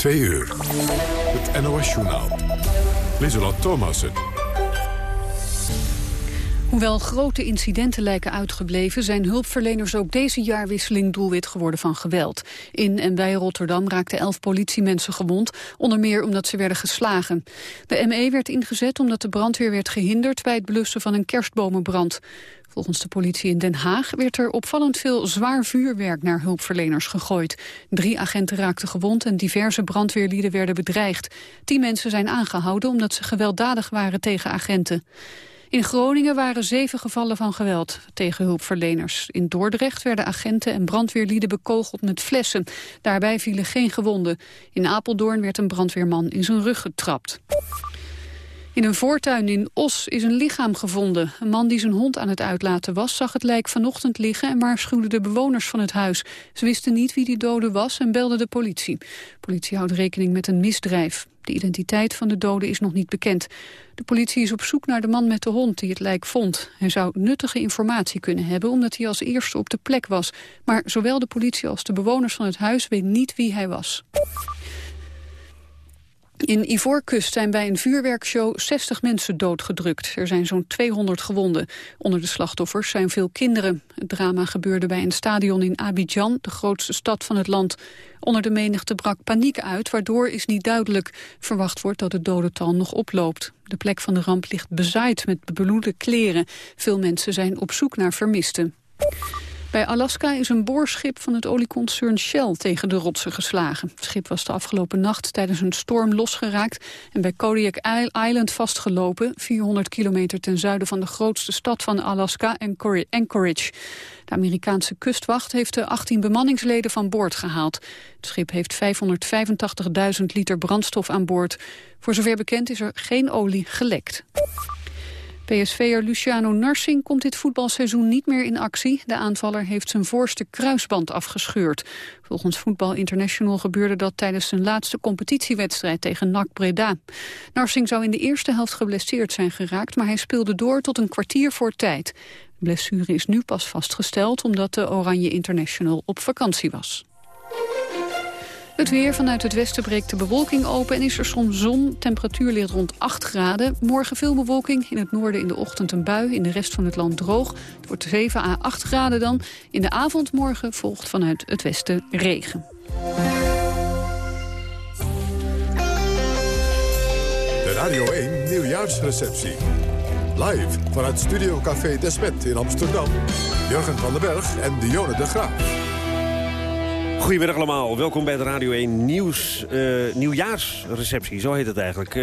Twee uur. Het NOS-journaal. Lieselot Thomassen. Hoewel grote incidenten lijken uitgebleven... zijn hulpverleners ook deze jaarwisseling doelwit geworden van geweld. In en bij Rotterdam raakten elf politiemensen gewond... onder meer omdat ze werden geslagen. De ME werd ingezet omdat de brandweer werd gehinderd... bij het blussen van een kerstbomenbrand. Volgens de politie in Den Haag werd er opvallend veel zwaar vuurwerk naar hulpverleners gegooid. Drie agenten raakten gewond en diverse brandweerlieden werden bedreigd. Tien mensen zijn aangehouden omdat ze gewelddadig waren tegen agenten. In Groningen waren zeven gevallen van geweld tegen hulpverleners. In Dordrecht werden agenten en brandweerlieden bekogeld met flessen. Daarbij vielen geen gewonden. In Apeldoorn werd een brandweerman in zijn rug getrapt. In een voortuin in Os is een lichaam gevonden. Een man die zijn hond aan het uitlaten was, zag het lijk vanochtend liggen en waarschuwde de bewoners van het huis. Ze wisten niet wie die dode was en belden de politie. De politie houdt rekening met een misdrijf. De identiteit van de dode is nog niet bekend. De politie is op zoek naar de man met de hond die het lijk vond. Hij zou nuttige informatie kunnen hebben omdat hij als eerste op de plek was. Maar zowel de politie als de bewoners van het huis weten niet wie hij was. In Ivoorkust zijn bij een vuurwerkshow 60 mensen doodgedrukt. Er zijn zo'n 200 gewonden. Onder de slachtoffers zijn veel kinderen. Het drama gebeurde bij een stadion in Abidjan, de grootste stad van het land. Onder de menigte brak paniek uit, waardoor is niet duidelijk. Verwacht wordt dat het dodental nog oploopt. De plek van de ramp ligt bezaaid met bebloede kleren. Veel mensen zijn op zoek naar vermisten. Bij Alaska is een boorschip van het olieconcern Shell tegen de rotsen geslagen. Het schip was de afgelopen nacht tijdens een storm losgeraakt... en bij Kodiak Island vastgelopen, 400 kilometer ten zuiden van de grootste stad van Alaska, Anchorage. De Amerikaanse kustwacht heeft de 18 bemanningsleden van boord gehaald. Het schip heeft 585.000 liter brandstof aan boord. Voor zover bekend is er geen olie gelekt. PSV'er Luciano Narsing komt dit voetbalseizoen niet meer in actie. De aanvaller heeft zijn voorste kruisband afgescheurd. Volgens Voetbal International gebeurde dat tijdens zijn laatste competitiewedstrijd tegen NAC Breda. Narsing zou in de eerste helft geblesseerd zijn geraakt, maar hij speelde door tot een kwartier voor tijd. De blessure is nu pas vastgesteld omdat de Oranje International op vakantie was. Het weer vanuit het westen breekt de bewolking open en is er soms zon. Temperatuur ligt rond 8 graden. Morgen veel bewolking. In het noorden in de ochtend een bui. In de rest van het land droog. Het wordt 7 à 8 graden dan. In de avond morgen volgt vanuit het westen regen. De Radio 1 Nieuwjaarsreceptie. Live vanuit Studio Café Desmet in Amsterdam. Jurgen van den Berg en Dionne de Graaf. Goedemiddag allemaal, welkom bij de Radio 1 nieuws, uh, nieuwjaarsreceptie, zo heet het eigenlijk. Uh,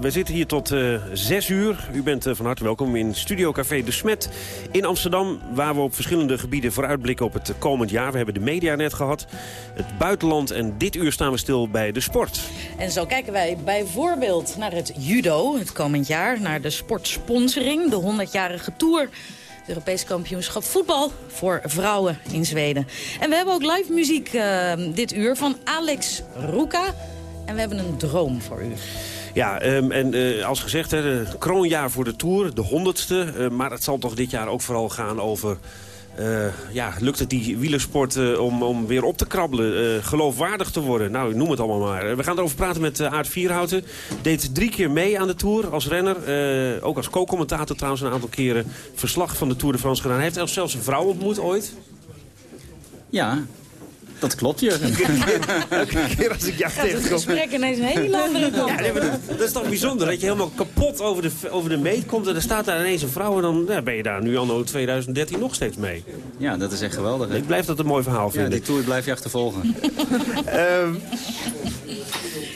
we zitten hier tot uh, 6 uur. U bent van harte welkom in Studio Café De Smet in Amsterdam... waar we op verschillende gebieden vooruitblikken op het komend jaar. We hebben de media net gehad, het buitenland en dit uur staan we stil bij de sport. En zo kijken wij bijvoorbeeld naar het judo het komend jaar... naar de sportsponsoring, de 100-jarige tour Europees kampioenschap voetbal voor vrouwen in Zweden. En we hebben ook live muziek uh, dit uur van Alex Ruka. En we hebben een droom voor u. Ja, um, en uh, als gezegd, hè, kroonjaar voor de Tour, de honderdste. Uh, maar het zal toch dit jaar ook vooral gaan over uh, ja, lukt het die wielersport uh, om, om weer op te krabbelen, uh, geloofwaardig te worden? Nou, noem het allemaal maar. We gaan erover praten met Aard Vierhouten. Deed drie keer mee aan de Tour als renner. ook als co-commentator trouwens een aantal keren verslag van de Tour de France gedaan. Hij heeft zelfs een vrouw ontmoet ooit. Ja, dat klopt, Jurgen. Elke keer als ik jou Ja, tegenkom... het gesprek ineens een hele andere kant Ja, nee, dat, dat is toch bijzonder, dat je helemaal kapot over de, over de meet komt... en er staat daar ineens een vrouw en dan ja, ben je daar nu anno 2013 nog steeds mee. Ja, dat is echt geweldig. hè? Ik blijf dat een mooi verhaal Ja, vinden. die tour blijf je achtervolgen. Ehm,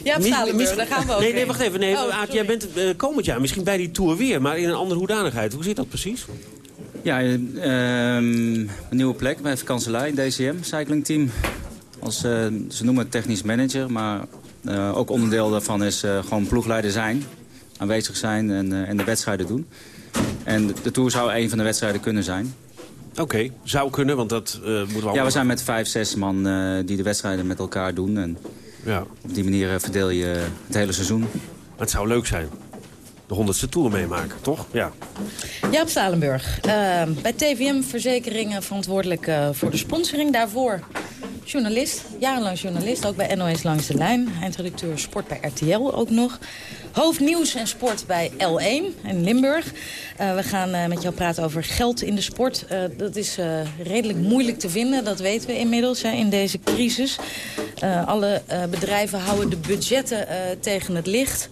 Ja, Stalenburg, misschien- daar gaan we ook Nee, nee, wacht even. Nee, Oh, jij bent eh, komend jaar misschien bij die Tour weer... maar in een andere hoedanigheid. Hoe zit dat precies? Ja, eh, ehm, een nieuwe plek bij Vakanselij, DCM, cyclingteam. Als, eh, ze noemen het technisch manager, maar eh, ook onderdeel daarvan is eh, gewoon ploegleider zijn. Aanwezig zijn en, en de wedstrijden doen. En de, de Tour zou een van de wedstrijden kunnen zijn. Oké, zou kunnen, want dat eh, moeten we allemaal... Ja, we zijn met vijf, zes man die de wedstrijden met elkaar doen. En Ja, op die manier verdeel je het hele seizoen. maar het zou leuk zijn. De honderdste Tour meemaken, toch? Ja. Jaap Stalenburg, eh, bij TVM Verzekeringen verantwoordelijk eh, voor de sponsoring. Daarvoor journalist, jarenlang journalist, ook bij NOS Langs de Lijn. Eindredacteur sport bij RTL ook nog. Hoofdnieuws en sport bij L1 in Limburg. Uh, we gaan uh, met jou praten over geld in de sport. Uh, dat is redelijk moeilijk te vinden, dat weten we inmiddels hè, in deze crisis. alle bedrijven houden de budgetten tegen het licht.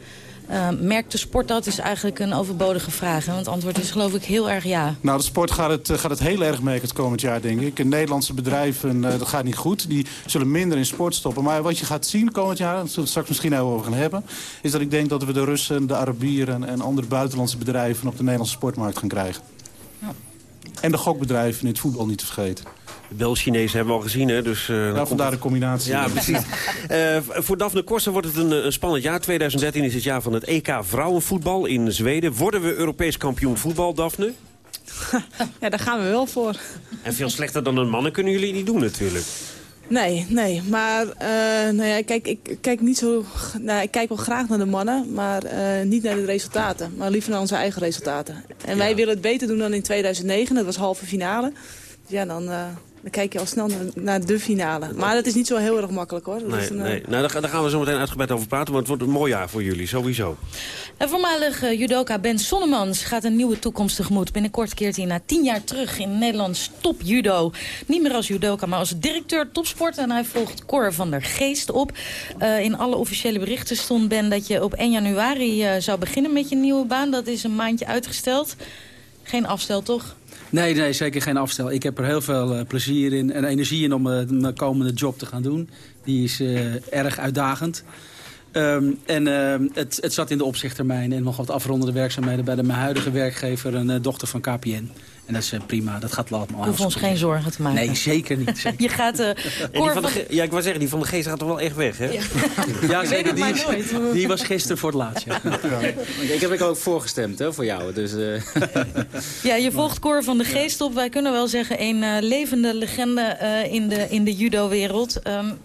Uh, merkt de sport dat? is eigenlijk een overbodige vraag. Hè? Want het antwoord is geloof ik heel erg ja. Nou, de sport gaat het, gaat het heel erg merken het komend jaar, denk ik. In Nederlandse bedrijven, uh, dat gaat niet goed. Die zullen minder in sport stoppen. Maar wat je gaat zien komend jaar, dat zullen we het straks misschien over gaan hebben... is dat ik denk dat we de Russen, de Arabieren en andere buitenlandse bedrijven... op de Nederlandse sportmarkt gaan krijgen. Ja. En de gokbedrijven in het voetbal niet te vergeten. Wel Chinezen hebben we al gezien, hè? Dus, uh, ja, vandaar de combinatie. Ja, precies. uh, voor Daphne Korsen wordt het een, een, spannend jaar. 2013 is het jaar van het EK vrouwenvoetbal in Zweden. Worden we Europees kampioen voetbal, Daphne? ja, daar gaan we wel voor. En veel slechter dan een mannen kunnen jullie niet doen natuurlijk. Nee, nee. Maar uh, nou ja, kijk, ik kijk niet zo. Nou, ik kijk wel graag naar de mannen, maar uh, niet naar de resultaten. Maar liever naar onze eigen resultaten. En ja. wij willen het beter doen dan in 2009. Dat was halve finale. Ja, dan, uh, dan kijk je al snel naar, naar, de finale. Maar dat is niet zo heel erg makkelijk hoor. Dat nee, een, nee. Nou, daar, daar, gaan we zo meteen uitgebreid over praten. Want het wordt een mooi jaar voor jullie, sowieso. En voormalig uh, judoka Ben Sonnemans gaat een nieuwe toekomst tegemoet. Binnenkort keert hij na tien jaar terug in Nederlands top judo. Niet meer als judoka, maar als directeur topsport. En hij volgt Cor van der Geest op. Uh, in alle officiële berichten stond Ben dat je op 1 januari zou beginnen met je nieuwe baan. Dat is een maandje uitgesteld. Geen afstel, toch? Nee, nee, zeker geen afstel. Ik heb er heel veel uh, plezier in en energie in om uh, mijn komende job te gaan doen. Die is uh, erg uitdagend. Um, en het, het, zat in de opzichttermijn en nog wat afrondende werkzaamheden bij de, mijn huidige werkgever, een dochter van KPN. En dat is uh, prima, dat gaat allemaal We hoeven ons geen zorgen te maken. Nee, zeker niet. Zeker. je gaat... Uh, van de, ja, ik wou zeggen, die van de geest gaat toch wel echt weg, hè? Ja, ja zeker. Die, die, was gisteren voor het laatst, ja. ja. Ik heb ik ook voorgestemd, hè, voor jou. Dus, uh... ja, je volgt Cor van de Geest op. Wij kunnen wel zeggen, een levende legende in de, in de judo-wereld. Um,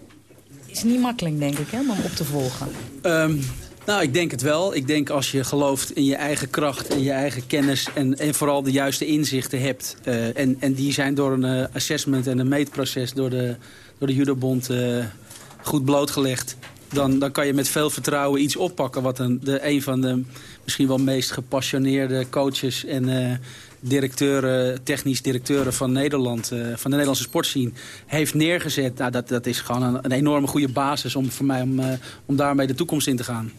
is niet makkelijk, denk ik, hè, om op te volgen. Um, nou, ik denk het wel. Ik denk als je gelooft in je eigen kracht en je eigen kennis... en, en vooral de juiste inzichten hebt... Uh, en, en die zijn door een uh, assessment en een meetproces... door de, door de judobond uh, goed blootgelegd... Dan, dan kan je met veel vertrouwen iets oppakken... wat een, de, een van de misschien wel meest gepassioneerde coaches... en directeuren, technisch directeuren van Nederland, uh, van de Nederlandse sportscene, heeft neergezet. Nou, dat, dat is gewoon een, enorme goede basis om, voor mij om, uh, om daarmee de toekomst in te gaan.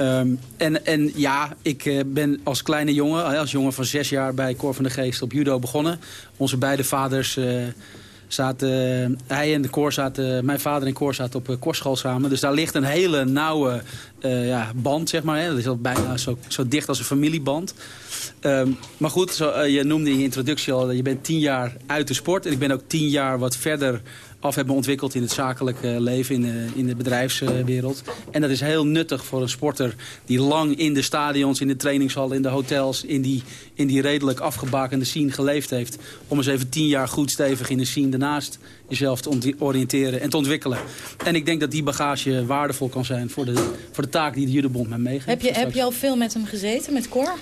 Um, en, en ja, ik uh, ben als kleine jongen, als jongen van zes jaar bij Cor van de Geest op judo begonnen. Onze beide vaders zaten, hij en de koor zaten, mijn vader en koor zaten op korschool samen. Dus daar ligt een hele nauwe uh, ja, band, zeg maar. Hè. Dat is al bijna zo, zo dicht als een familieband. Um, maar goed, zo, uh, je noemde in je introductie al, je bent tien jaar uit de sport. En ik ben ook tien jaar wat verder af hebben ontwikkeld in het zakelijke leven, in de, in de bedrijfswereld. En dat is heel nuttig voor een sporter die lang in de stadions, in de trainingshallen, in de hotels, in die, in die redelijk afgebakende scene geleefd heeft. Om eens even tien jaar goed stevig in de scene daarnaast jezelf te oriënteren en te ontwikkelen. En ik denk dat die bagage waardevol kan zijn voor de, voor de taak die de Judebond mij meegeeft. Heb je, heb je al veel met hem gezeten, met Cor?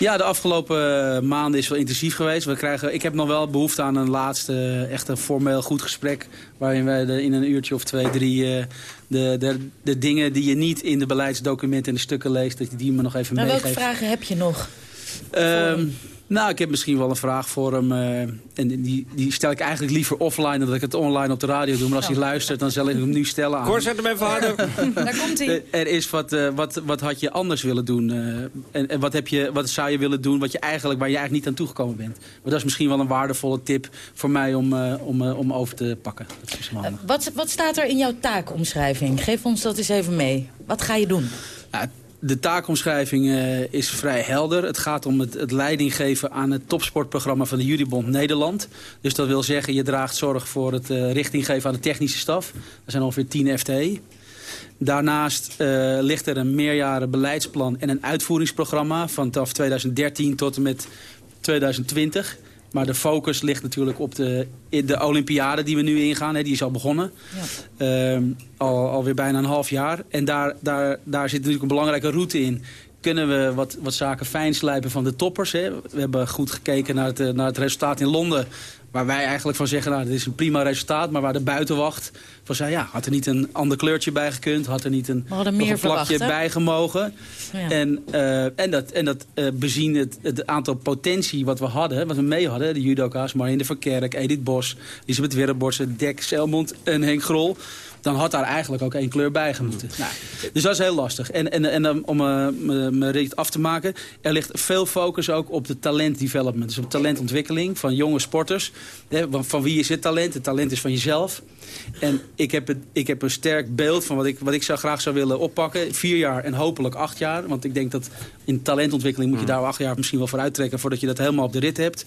Ja, de afgelopen eh, maanden is wel intensief geweest. We krijgen, ik heb nog wel behoefte aan een laatste, eh, echt een formeel goed gesprek... waarin wij in een uurtje of twee, drie... Uh, de, de, de dingen die je niet in de beleidsdocumenten en de stukken leest... dat je die me nog even maar meegeeft. Welke vragen heb je nog? Um, nou, ik heb misschien wel een vraag voor hem. Uh, en die, die stel ik eigenlijk liever offline dan dat ik het online op de radio doe. Maar als hij luistert, dan zal ik hem nu stellen aan. Cor, zet hem even harder. Daar komt hij. Er is wat, uh, wat, wat had je anders willen doen? Uh, en en wat, heb je, wat zou je willen doen wat je eigenlijk, waar je eigenlijk niet aan toegekomen bent? Maar dat is misschien wel een waardevolle tip voor mij om, om, om over te pakken. wat, wat staat er in jouw taakomschrijving? Geef ons dat eens even mee. Wat ga je doen? De taakomschrijving uh, is vrij helder. Het gaat om het, het leiding geven aan het topsportprogramma van de Judibond Nederland. Dus dat wil zeggen, je draagt zorg voor het uh, richting geven aan de technische staf. Er zijn ongeveer 10 FTE. Daarnaast uh, ligt er een meerjaren beleidsplan en een uitvoeringsprogramma... vanaf 2013 tot en met 2020... Maar de focus ligt natuurlijk op de, de Olympiade die we nu ingaan. Hè, die is al begonnen. Ja. Uh, al, alweer bijna een half jaar. En daar, daar, daar zit natuurlijk een belangrijke route in. Kunnen we wat, wat zaken fijn slijpen van de toppers. Hè? We hebben goed gekeken naar het, naar het resultaat in Londen. Waar wij eigenlijk van zeggen, nou, dit is een prima resultaat. Maar waar de buitenwacht van zei, ja, had er niet een ander kleurtje bij gekund? Had er niet een, meer een plakje bij gemogen? Ja. En, uh, en dat, en dat uh, bezien het, het, aantal potentie wat we hadden, wat we mee hadden. De judoka's, Marinde van Kerk, Edith Bos, Elisabeth Werreborsen, Dek, Selmond en Henk Grol dan had daar eigenlijk ook één kleur bij gemoeten. Mm. Nou, dus dat is heel lastig. En, en, en om uh, me recht af te maken, er ligt veel focus ook op de talentdevelopment. Dus op talentontwikkeling van jonge sporters. Van wie is het talent? Het talent is van jezelf. En ik heb, het, ik heb een sterk beeld van wat ik, wat ik zou graag zou willen oppakken. Vier jaar en hopelijk acht jaar. Want ik denk dat in talentontwikkeling moet je daar acht jaar misschien wel voor uittrekken... voordat je dat helemaal op de rit hebt.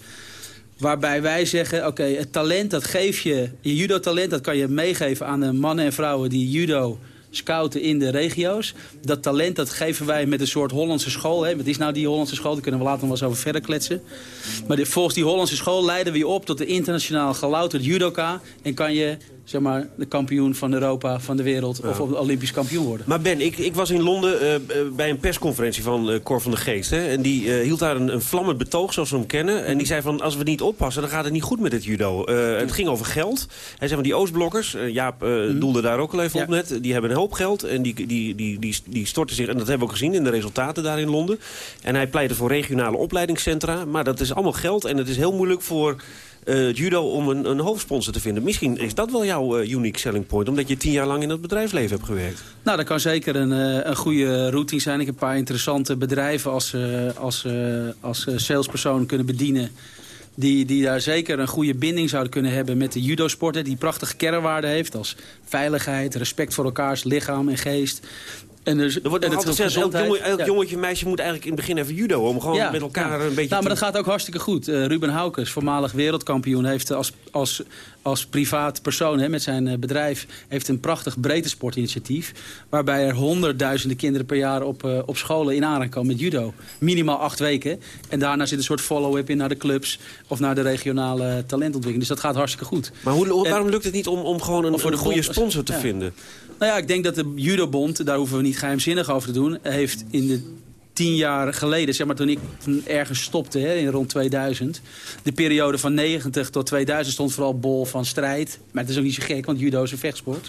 Waarbij wij zeggen, oké, het talent dat geef je... je judo-talent dat kan je meegeven aan de mannen en vrouwen die judo scouten in de regio's. Dat talent dat geven wij met een soort Hollandse school. Hè. Wat is nou die Hollandse school? Daar kunnen we later nog wel eens over verder kletsen. Maar volgens die Hollandse school leiden we je op tot de internationaal gelouterde judoka. En kan je zeg maar, de kampioen van Europa, van de wereld... of Olympisch kampioen worden. Maar Ben, ik, ik was in Londen uh, bij een persconferentie van uh, Cor van de Geest. Hè, en die uh, hield daar een, een vlammend betoog, zoals we hem kennen. En die zei van, als we niet oppassen, dan gaat het niet goed met het judo. Het ging over geld. Hij zei van, die Oostblokkers, Jaap mm. doelde daar ook al even ja. op net... die hebben een hoop geld en die, die, die, die, die storten zich... en dat hebben we ook gezien in de resultaten daar in Londen. En hij pleitte voor regionale opleidingscentra. Maar dat is allemaal geld en het is heel moeilijk voor uh, judo om een, een, hoofdsponsor te vinden. Misschien is dat wel jouw uh, unique selling point, omdat je tien jaar lang in het bedrijfsleven hebt gewerkt. Nou, dat kan zeker een, uh, een goede routine zijn. Ik heb een paar interessante bedrijven als, als, als salespersoon kunnen bedienen. Die, die daar zeker een goede binding zouden kunnen hebben met de judosporter. Die prachtige kernwaarden heeft als veiligheid, respect voor elkaars lichaam en geest. En dus, er wordt en altijd gezegd, elk, jongen, elk ja. jongetje, meisje moet eigenlijk in het begin even judo... om gewoon ja, met elkaar een beetje... Nou, maar dat gaat ook hartstikke goed. Uh, Ruben Haukes, voormalig wereldkampioen... heeft als, als, als privaat persoon hè, met zijn uh, bedrijf... heeft een prachtig breedte sportinitiatief... waarbij er honderdduizenden kinderen per jaar op, uh, op scholen in aanraking komen met judo. Minimaal acht weken. En daarna zit een soort follow-up in naar de clubs... of naar de regionale talentontwikkeling. Dus dat gaat hartstikke goed. Maar hoe, waarom lukt het niet om, om gewoon een, een goede sponsor te vinden? Nou ja, ik denk dat de judobond, daar hoeven we niet geheimzinnig over te doen... heeft in de tien jaar geleden, zeg maar toen ik ergens stopte hè, in rond 2000... de periode van 90 tot 2000 stond vooral bol van strijd. Maar het is ook niet zo gek, want judo is een vechtsport.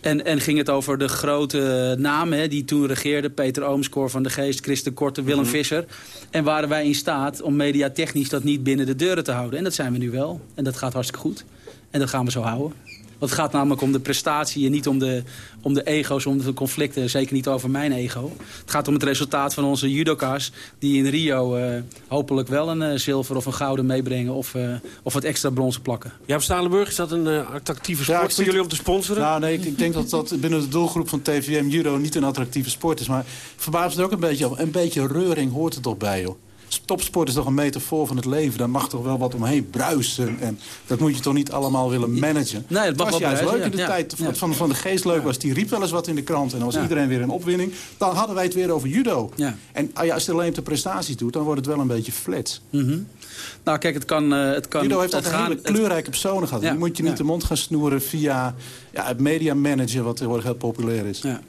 En, en ging het over de grote namen hè, die toen regeerden. Peter Oomskoor van de Geest, Christen Korte, Willem mm -hmm. Visser. En waren wij in staat om mediatechnisch dat niet binnen de deuren te houden. En dat zijn we nu wel. En dat gaat hartstikke goed. En dat gaan we zo houden. Want het gaat namelijk om de prestatie en niet om de, om de ego's, om de conflicten. Zeker niet over mijn ego. Het gaat om het resultaat van onze judoka's... die in Rio uh, hopelijk wel een uh, zilver of een gouden meebrengen... of, uh, of wat extra bronzen plakken. Ja, Stalenburg, is dat een attractieve sport ja, voor jullie om te sponsoren? Nou, nee, ik, ik, denk dat dat binnen de doelgroep van TVM Judo niet een attractieve sport is. Maar verbaast het ook een beetje Een beetje reuring hoort er toch bij, joh topsport is toch een metafoor van het leven. Daar mag toch wel wat omheen bruisen. En dat moet je toch niet allemaal willen managen. Nee, het was juist leuk in de tijd van, van de geest leuk was. Die riep wel eens wat in de krant. En dan was iedereen weer in opwinning. Dan hadden wij het weer over judo. En ah als je alleen op de prestaties doet, dan wordt het wel een beetje flats. Mm Nou, kijk, het kan... Uh, het kan judo heeft altijd hele kleurrijke personen gehad. Die moet je niet de mond gaan snoeren via ja, het media manager... wat tegenwoordig heel populair is. Ja.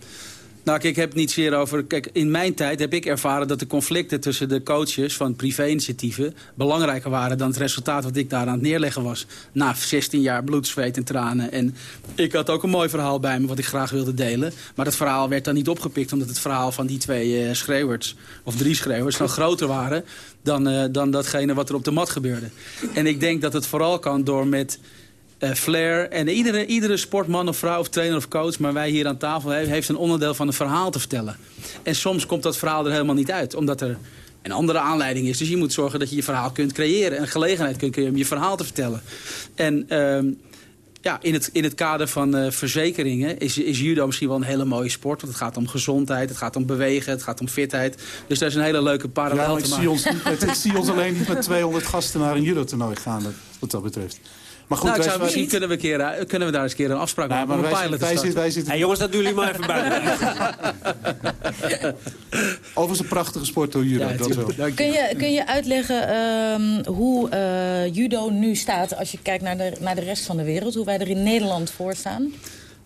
Nou, kijk, ik heb het niet zeer over... Kijk, in mijn tijd heb ik ervaren dat de conflicten tussen de coaches van privé-initiatieven... belangrijker waren dan het resultaat wat ik daar aan het neerleggen was. Na 16 jaar bloed, zweet en tranen. En ik had ook een mooi verhaal bij me wat ik graag wilde delen. Maar dat verhaal werd dan niet opgepikt... omdat het verhaal van die twee uh, schreeuwers, of drie schreeuwers... dan groter waren dan, uh, dan datgene wat er op de mat gebeurde. En ik denk dat het vooral kan door met uh, flair. En iedere, iedere sportman of vrouw of trainer of coach... maar wij hier aan tafel heeft een onderdeel van een verhaal te vertellen. En soms komt dat verhaal er helemaal niet uit. Omdat er een andere aanleiding is. Dus je moet zorgen dat je je verhaal kunt creëren. En gelegenheid kunt creëren om je verhaal te vertellen. En... Uh, ja, in het, in het kader van uh, verzekeringen is, is judo misschien wel een hele mooie sport. Want het gaat om gezondheid, het gaat om bewegen, het gaat om fitheid. Dus daar is een hele leuke parallel ja, te maken. Zie ons, ik zie ons alleen niet met 200 gasten naar een judo-toernooi gaan, wat dat betreft. Maar goed, nou, wij, misschien wij... kunnen, we keer, eh, kunnen we daar eens een keer een afspraak maken een pilot wij, zitten, wij zitten... Hey, jongens, dat doen jullie maar even buiten. Overigens een prachtige sport door judo. Ja, dat wel. Kun, je, kun je uitleggen um, hoe uh, judo nu staat als je kijkt naar de, naar de rest van de wereld? Hoe wij er in Nederland voor staan?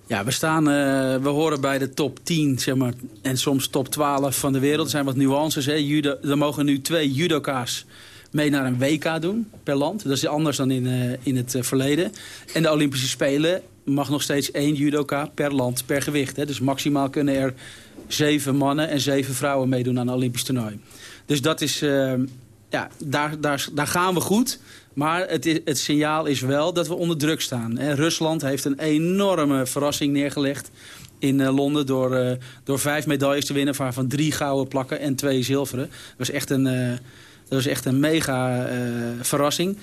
Ja, we, staan, uh, we horen bij de top 10 zeg maar, en soms top 12 van de wereld. Er zijn wat nuances. Hè. Judo, er mogen nu twee judoka's mee naar een WK doen per land. Dat is anders dan in, uh, in het verleden. En de Olympische Spelen mag nog steeds één judoka per land per gewicht. Hè. Dus maximaal kunnen er zeven mannen en zeven vrouwen meedoen aan een Olympisch toernooi. Dus dat is, ja, daar, daar, daar gaan we goed. Maar het, is, het signaal is wel dat we onder druk staan. Rusland heeft een enorme verrassing neergelegd in Londen... Door, door vijf medailles te winnen, waarvan drie gouden plakken en twee zilveren. Dat was echt een, dat was echt een mega verrassing.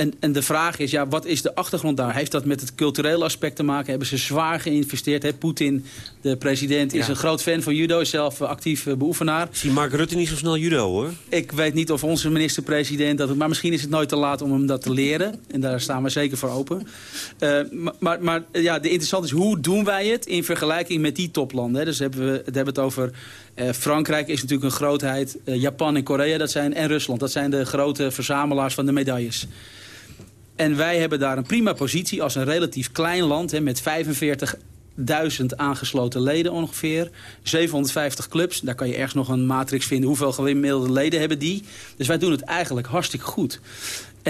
En, en de vraag is, ja, wat is de achtergrond daar? Heeft dat met het culturele aspect te maken? Hebben ze zwaar geïnvesteerd? Poetin, de president, is een groot fan van judo. Is zelf actief uh, beoefenaar. Zie Mark Rutte niet zo snel judo, hoor. Ik weet niet of onze minister-president dat... Maar misschien is het nooit te laat om hem dat te leren. En daar staan we zeker voor open. Uh, maar, maar, maar, ja, de interessante is, hoe doen wij het in vergelijking met die toplanden? Hè? Dus hebben we, het hebben het over... Uh, Frankrijk is natuurlijk een grootheid. Japan en Korea dat zijn, en Rusland. Dat zijn de grote verzamelaars van de medailles. En wij hebben daar een prima positie als een relatief klein land... Hè, met 45.000 aangesloten leden ongeveer. 750 clubs, daar kan je ergens nog een matrix vinden. Hoeveel gemiddelde leden hebben die? Dus wij doen het eigenlijk hartstikke goed.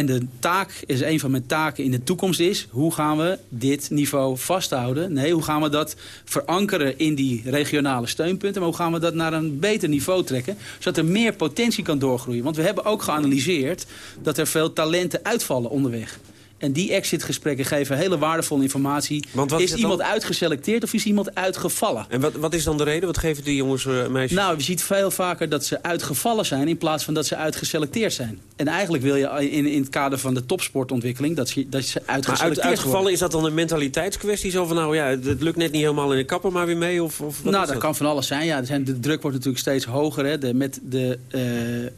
En de taak is een van mijn taken in de toekomst is... hoe gaan we dit niveau vasthouden? Nee, hoe gaan we dat verankeren in die regionale steunpunten? Maar hoe gaan we dat naar een beter niveau trekken? Zodat er meer potentie kan doorgroeien. Want we hebben ook geanalyseerd dat er veel talenten uitvallen onderweg. En die exitgesprekken geven hele waardevolle informatie. is, iemand uitgeselecteerd of is iemand uitgevallen? En wat, wat is dan de reden? Wat geven die jongens en uh, meisjes? Nou, je ziet veel vaker dat ze uitgevallen zijn... in plaats van dat ze uitgeselecteerd zijn. En eigenlijk wil je in, in het kader van de topsportontwikkeling... dat, je, dat ze uitgeselecteerd maar uitgevallen, is dat dan een mentaliteitskwestie? Zo van, nou ja, het lukt net niet helemaal in de kappen, maar weer mee? Of, of nou, dat, kan van alles zijn. Ja, de druk wordt natuurlijk steeds hoger. Hè, de, met de... Uh,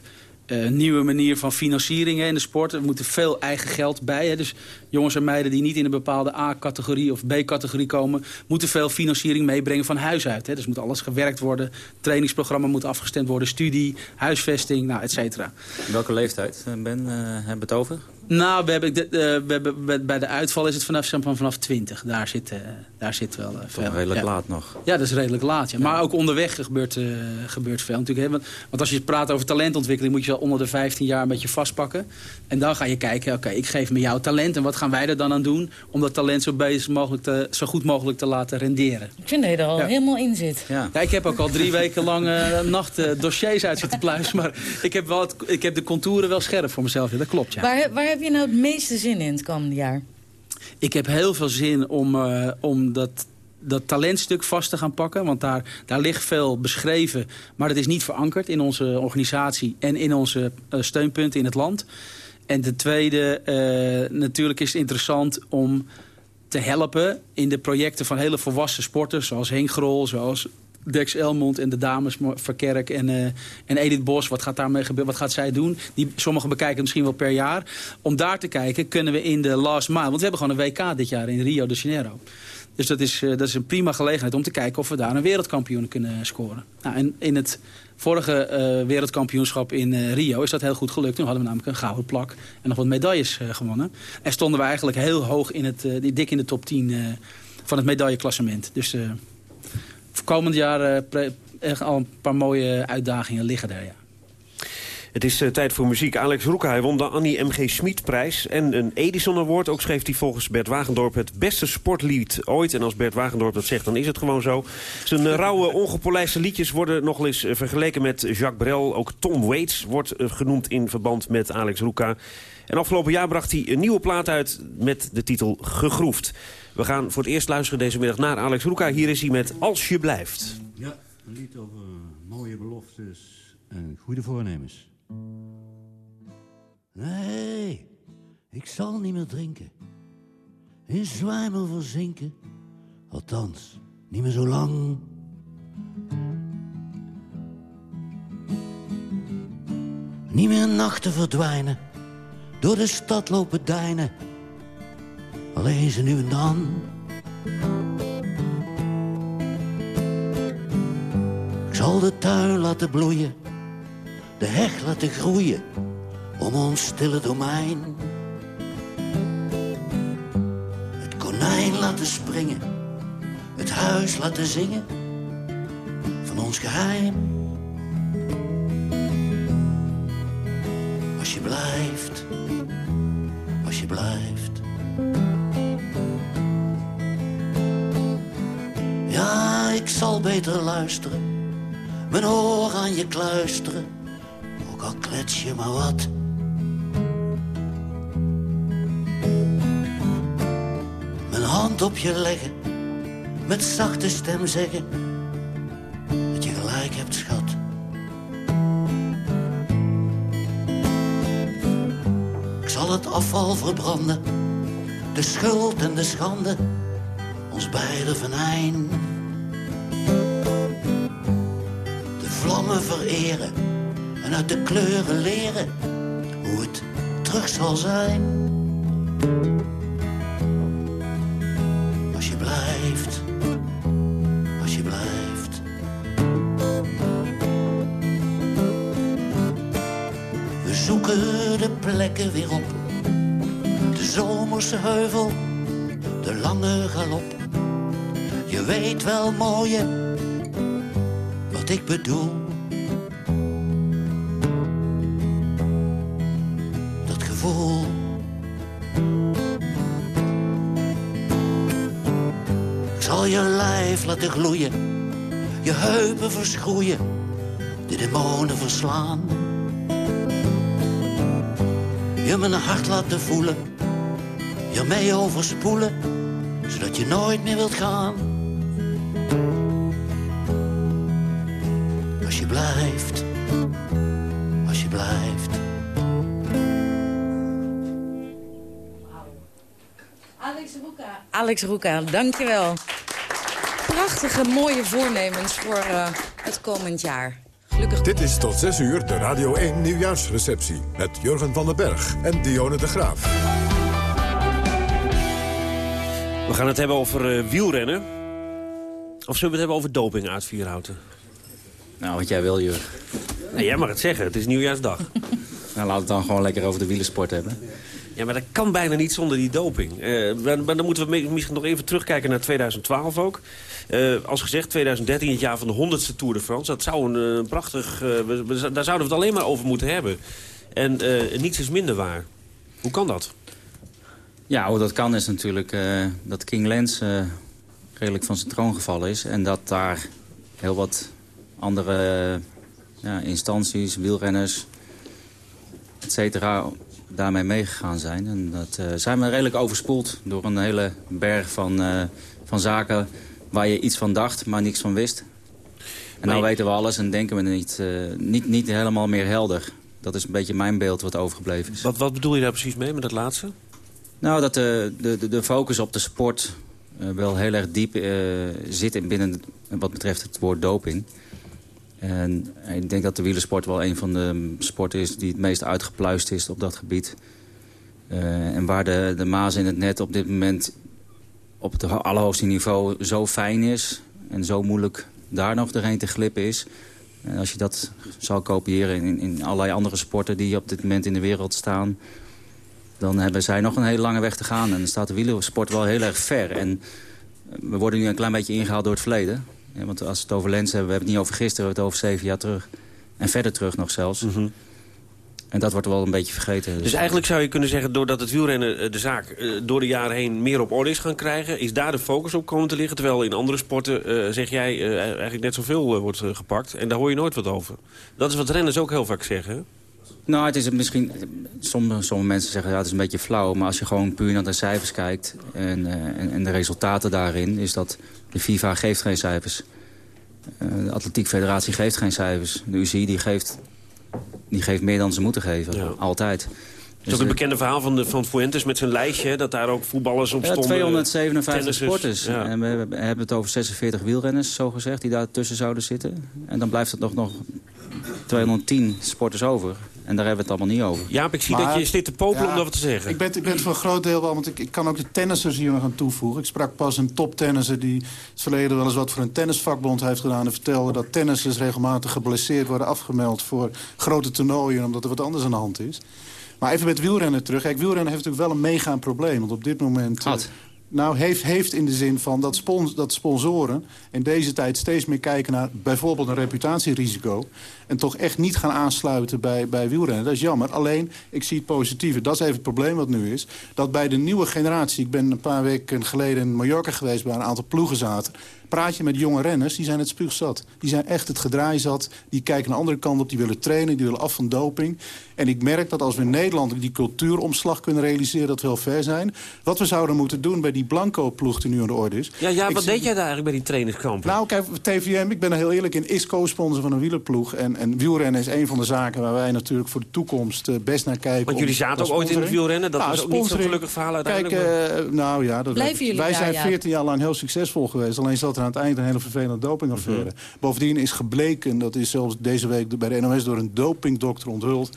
uh, nieuwe manier van financieringen in de sport. Er moet veel eigen geld bij. Hè. Dus jongens en meiden die niet in een bepaalde A-categorie of B-categorie komen... moeten veel financiering meebrengen van huis uit. Hè. Dus moet alles gewerkt worden. Trainingsprogramma moet afgestemd worden. Studie, huisvesting, nou, et cetera. Welke leeftijd, eh, Ben, uh, hebben het over? Nou, we hebben, de, uh, we hebben, bij de uitval is het vanaf, vanaf 20. Daar zit, uh, daar zit wel uh, veel. redelijk ja. laat nog. Ja, dat is redelijk laat. Ja. Maar ook onderweg gebeurt, gebeurt veel. Natuurlijk, hè, want, want, als je praat over talentontwikkeling... moet je wel onder de 15 jaar een beetje vastpakken. En dan ga je kijken, oké, ik geef me jouw talent... en wat gaan wij er dan aan doen om dat talent zo, bezig mogelijk te, zo goed mogelijk te laten renderen. Ik vind dat je er al helemaal in zit. Ja. ja. ik heb ook al drie weken lang nacht dossiers uit zitten pluizen. Maar ik heb, wel het, ik heb de contouren wel scherp voor mezelf. Ja, dat klopt, ja. Waar, waar heb je nou het meeste zin in het komende jaar? Ik heb heel veel zin om, uh, om dat, dat talentstuk vast te gaan pakken. Want daar, daar ligt veel beschreven. Maar dat is niet verankerd in onze organisatie en in onze uh, steunpunten in het land. En de tweede, uh, natuurlijk is het interessant om te helpen in de projecten van hele volwassen sporters... zoals Henk zoals Dex Elmond en de dames Verkerk en, uh, en Edith Bos. Wat gaat daarmee gebeuren? Wat gaat zij doen? Die, sommigen bekijken misschien wel per jaar. Om daar te kijken kunnen we in de last mile... want we hebben gewoon een WK dit jaar in Rio de Janeiro. Dus dat is, uh, dat is een prima gelegenheid om te kijken of we daar een wereldkampioen kunnen scoren. Nou, en in het vorige uh, wereldkampioenschap in Rio is dat heel goed gelukt. Toen hadden we namelijk een gouden plak en nog wat medailles gewonnen. En stonden we eigenlijk heel hoog, in het, dik in de top 10 van het medailleklassement. Dus komend jaar echt al een paar mooie uitdagingen liggen daar, ja. Het is uh, tijd voor muziek. Alex Roeka, hij won de Annie M.G. Smit-prijs en een Edison Award. Ook schreef hij volgens Bert Wagendorp het beste sportlied ooit. En als Bert Wagendorp dat zegt, dan is het gewoon zo. Zijn uh, rauwe, ongepolijste liedjes worden nog eens vergeleken met Jacques Brel. Ook Tom Waits wordt genoemd in verband met Alex Roeka. En afgelopen jaar bracht hij een nieuwe plaat uit met de titel Gegroefd. We gaan voor het eerst luisteren deze middag naar Alex Roeka. Hier is hij met Als je blijft. Ja, een lied over mooie beloftes en goede voornemens. Nee, ik zal niet meer drinken. In zwijmel verzinken. Althans, niet meer zo lang. Niet meer nachten verdwijnen. Door de stad lopen deinen ze nu en dan. Ik zal de tuin laten bloeien, de heg laten groeien, om ons stille domein. Het konijn laten springen, het huis laten zingen, van ons geheim. Als je blijft, als je blijft. Ik zal beter luisteren, mijn oor aan je kluisteren, ook al klets je maar wat. Mijn hand op je leggen, met zachte stem zeggen, dat je gelijk hebt, schat. Ik zal het afval verbranden, de schuld en de schande, ons beiden venijn. Vereren en uit de kleuren leren hoe het terug zal zijn. Als je blijft, als je blijft. We zoeken de plekken weer op. De zomerse heuvel, de lange galop. Je weet wel mooie, wat ik bedoel. Laten gloeien, je heupen verschroeien, de demonen verslaan. Je mijn hart laten voelen, je mee overspoelen, zodat je nooit meer wilt gaan. Als je blijft, als je blijft. Alex Roeka. Alex Roeka, dankjewel. Prachtige, mooie voornemens voor eh, het komend jaar. Gelukkig. Dit is tot 6 uur de Radio 1 nieuwjaarsreceptie. Met Jurgen van den Berg en Dionne de Graaf. We gaan het hebben over eh, wielrennen. Of zullen we het hebben over doping uit Vierhouten? Nou, wat jij wil, Jur. Nee, jij mag het zeggen, het is nieuwjaarsdag. Nou, laten we het dan gewoon lekker over de wielersport hebben. Ja, maar dat kan bijna niet zonder die doping. Eh, maar, dan moeten we misschien nog even terugkijken naar 2012 ook. Eh, als gezegd, 2013, het jaar van de 100ste Tour de France. Dat zou een eh, prachtig... daar zouden we het alleen maar over moeten hebben. En niets is minder waar. Hoe kan dat? Ja, hoe dat kan is natuurlijk dat King Lens redelijk van zijn troon gevallen is. En dat daar heel wat andere ja, instanties, wielrenners, et cetera, daarmee meegegaan zijn. En dat eh, zijn we redelijk overspoeld door een hele berg van, eh, van zaken waar je iets van dacht, maar niks van wist. En nou weten we alles en denken we niet, eh, niet, niet helemaal meer helder. Dat is een beetje mijn beeld wat overgebleven is. Wat, wat bedoel je daar precies mee met dat laatste? Nou, dat de, de, de- focus op de sport wel heel erg diep zit in binnen wat betreft het woord doping. En ik denk dat de wielersport wel een van de sporten is die het meest uitgepluist is op dat gebied. Eh, en waar de, de maas in het net op dit moment op het allerhoogste niveau zo fijn is... en zo moeilijk daar nog doorheen te glippen is... En als je dat zou kopiëren in, in allerlei andere sporten die op dit moment in de wereld staan dan hebben zij nog een hele lange weg te gaan. En dan staat de wielersport wel heel erg ver. En we worden nu een klein beetje ingehaald door het verleden. Want als we het over Lens hebben, we hebben het niet over gisteren... we hebben het over zeven jaar terug. En verder terug nog zelfs. En dat wordt wel een beetje vergeten. Dus eigenlijk zou je kunnen zeggen, doordat het wielrennen eh, de zaak eh, door de jaren heen meer op orde is gaan krijgen, is daar de focus op komen te liggen. Terwijl in andere sporten, eh, zeg jij, eigenlijk net zoveel wordt gepakt. En daar hoor je nooit wat over. Dat is wat renners ook heel vaak zeggen. Nou, het is misschien... Sommige, sommige mensen zeggen, ja, het is een beetje flauw. Maar als je gewoon puur naar de cijfers kijkt... en, en, en de resultaten daarin... is dat de FIFA geeft geen cijfers. Eh, de Atletiek Federatie geeft geen cijfers. De UCI die geeft, die geeft meer dan ze moeten geven. Ja. Altijd. Het is ook het bekende verhaal van, de, van Fuentes met zijn lijstje. Dat daar ook voetballers op Ja, stonden. 257 tennissers. sporters. Ja. En we hebben we hebben het over 46 wielrenners, zo gezegd, die daar tussen zouden zitten. En dan blijft het nog, nog 210 sporters over. En daar hebben we het allemaal niet over. Jaap, ik zie Maar- dat je zit te popelen Ja, om dat wat te zeggen. Ik ben, ik ben het voor een groot deel wel, want ik, ik kan ook de tennissers hier nog aan toevoegen. Ik sprak pas een toptennisser die het verleden wel eens wat voor een tennisvakbond heeft gedaan... en vertelde dat tennissers regelmatig geblesseerd worden afgemeld voor grote toernooien... omdat er wat anders aan de hand is. Maar even met wielrennen terug. Kijk, wielrennen heeft natuurlijk wel een mega probleem. Want op dit moment... Had. Nou, heeft, heeft in de zin van dat, spons, dat sponsoren in deze tijd steeds meer kijken naar bijvoorbeeld een reputatierisico. En toch echt niet gaan aansluiten bij, bij wielrennen. Dat is jammer. Alleen, ik zie het positieve. Dat is even het probleem wat nu is. Dat bij de nieuwe generatie... Ik ben een paar weken geleden in Mallorca geweest... waar een aantal ploegen zaten praat je met jonge renners, die zijn het spuugzat. Die zijn echt het gedraai zat. Die kijken naar de andere kant op, die willen trainen, die willen af van doping. En ik merk dat als we in Nederland die cultuuromslag kunnen realiseren... dat we heel ver zijn. Wat we zouden moeten doen bij die Blanco-ploeg die nu aan de orde is... Ja, ja wat deed jij daar eigenlijk bij die trainingskampen? Nou, kijk, TVM, ik ben er heel eerlijk in, is co-sponsor van een wielerploeg. En, en wielrennen is een van de zaken waar wij natuurlijk voor de toekomst uh, best naar kijken. Want jullie zaten ook ooit in het wielrennen? Dat nou, is ook niet zo'n gelukkig verhaal uiteindelijk. Kijk, uh, nou ja, dat Blijven jullie wij zijn 14 jaar lang heel succesvol geweest. Alleen zat er aan het eind een hele vervelende dopingaffaire. Mhm. Bovendien is gebleken, dat is zelfs deze week bij de NOS door een dopingdokter onthuld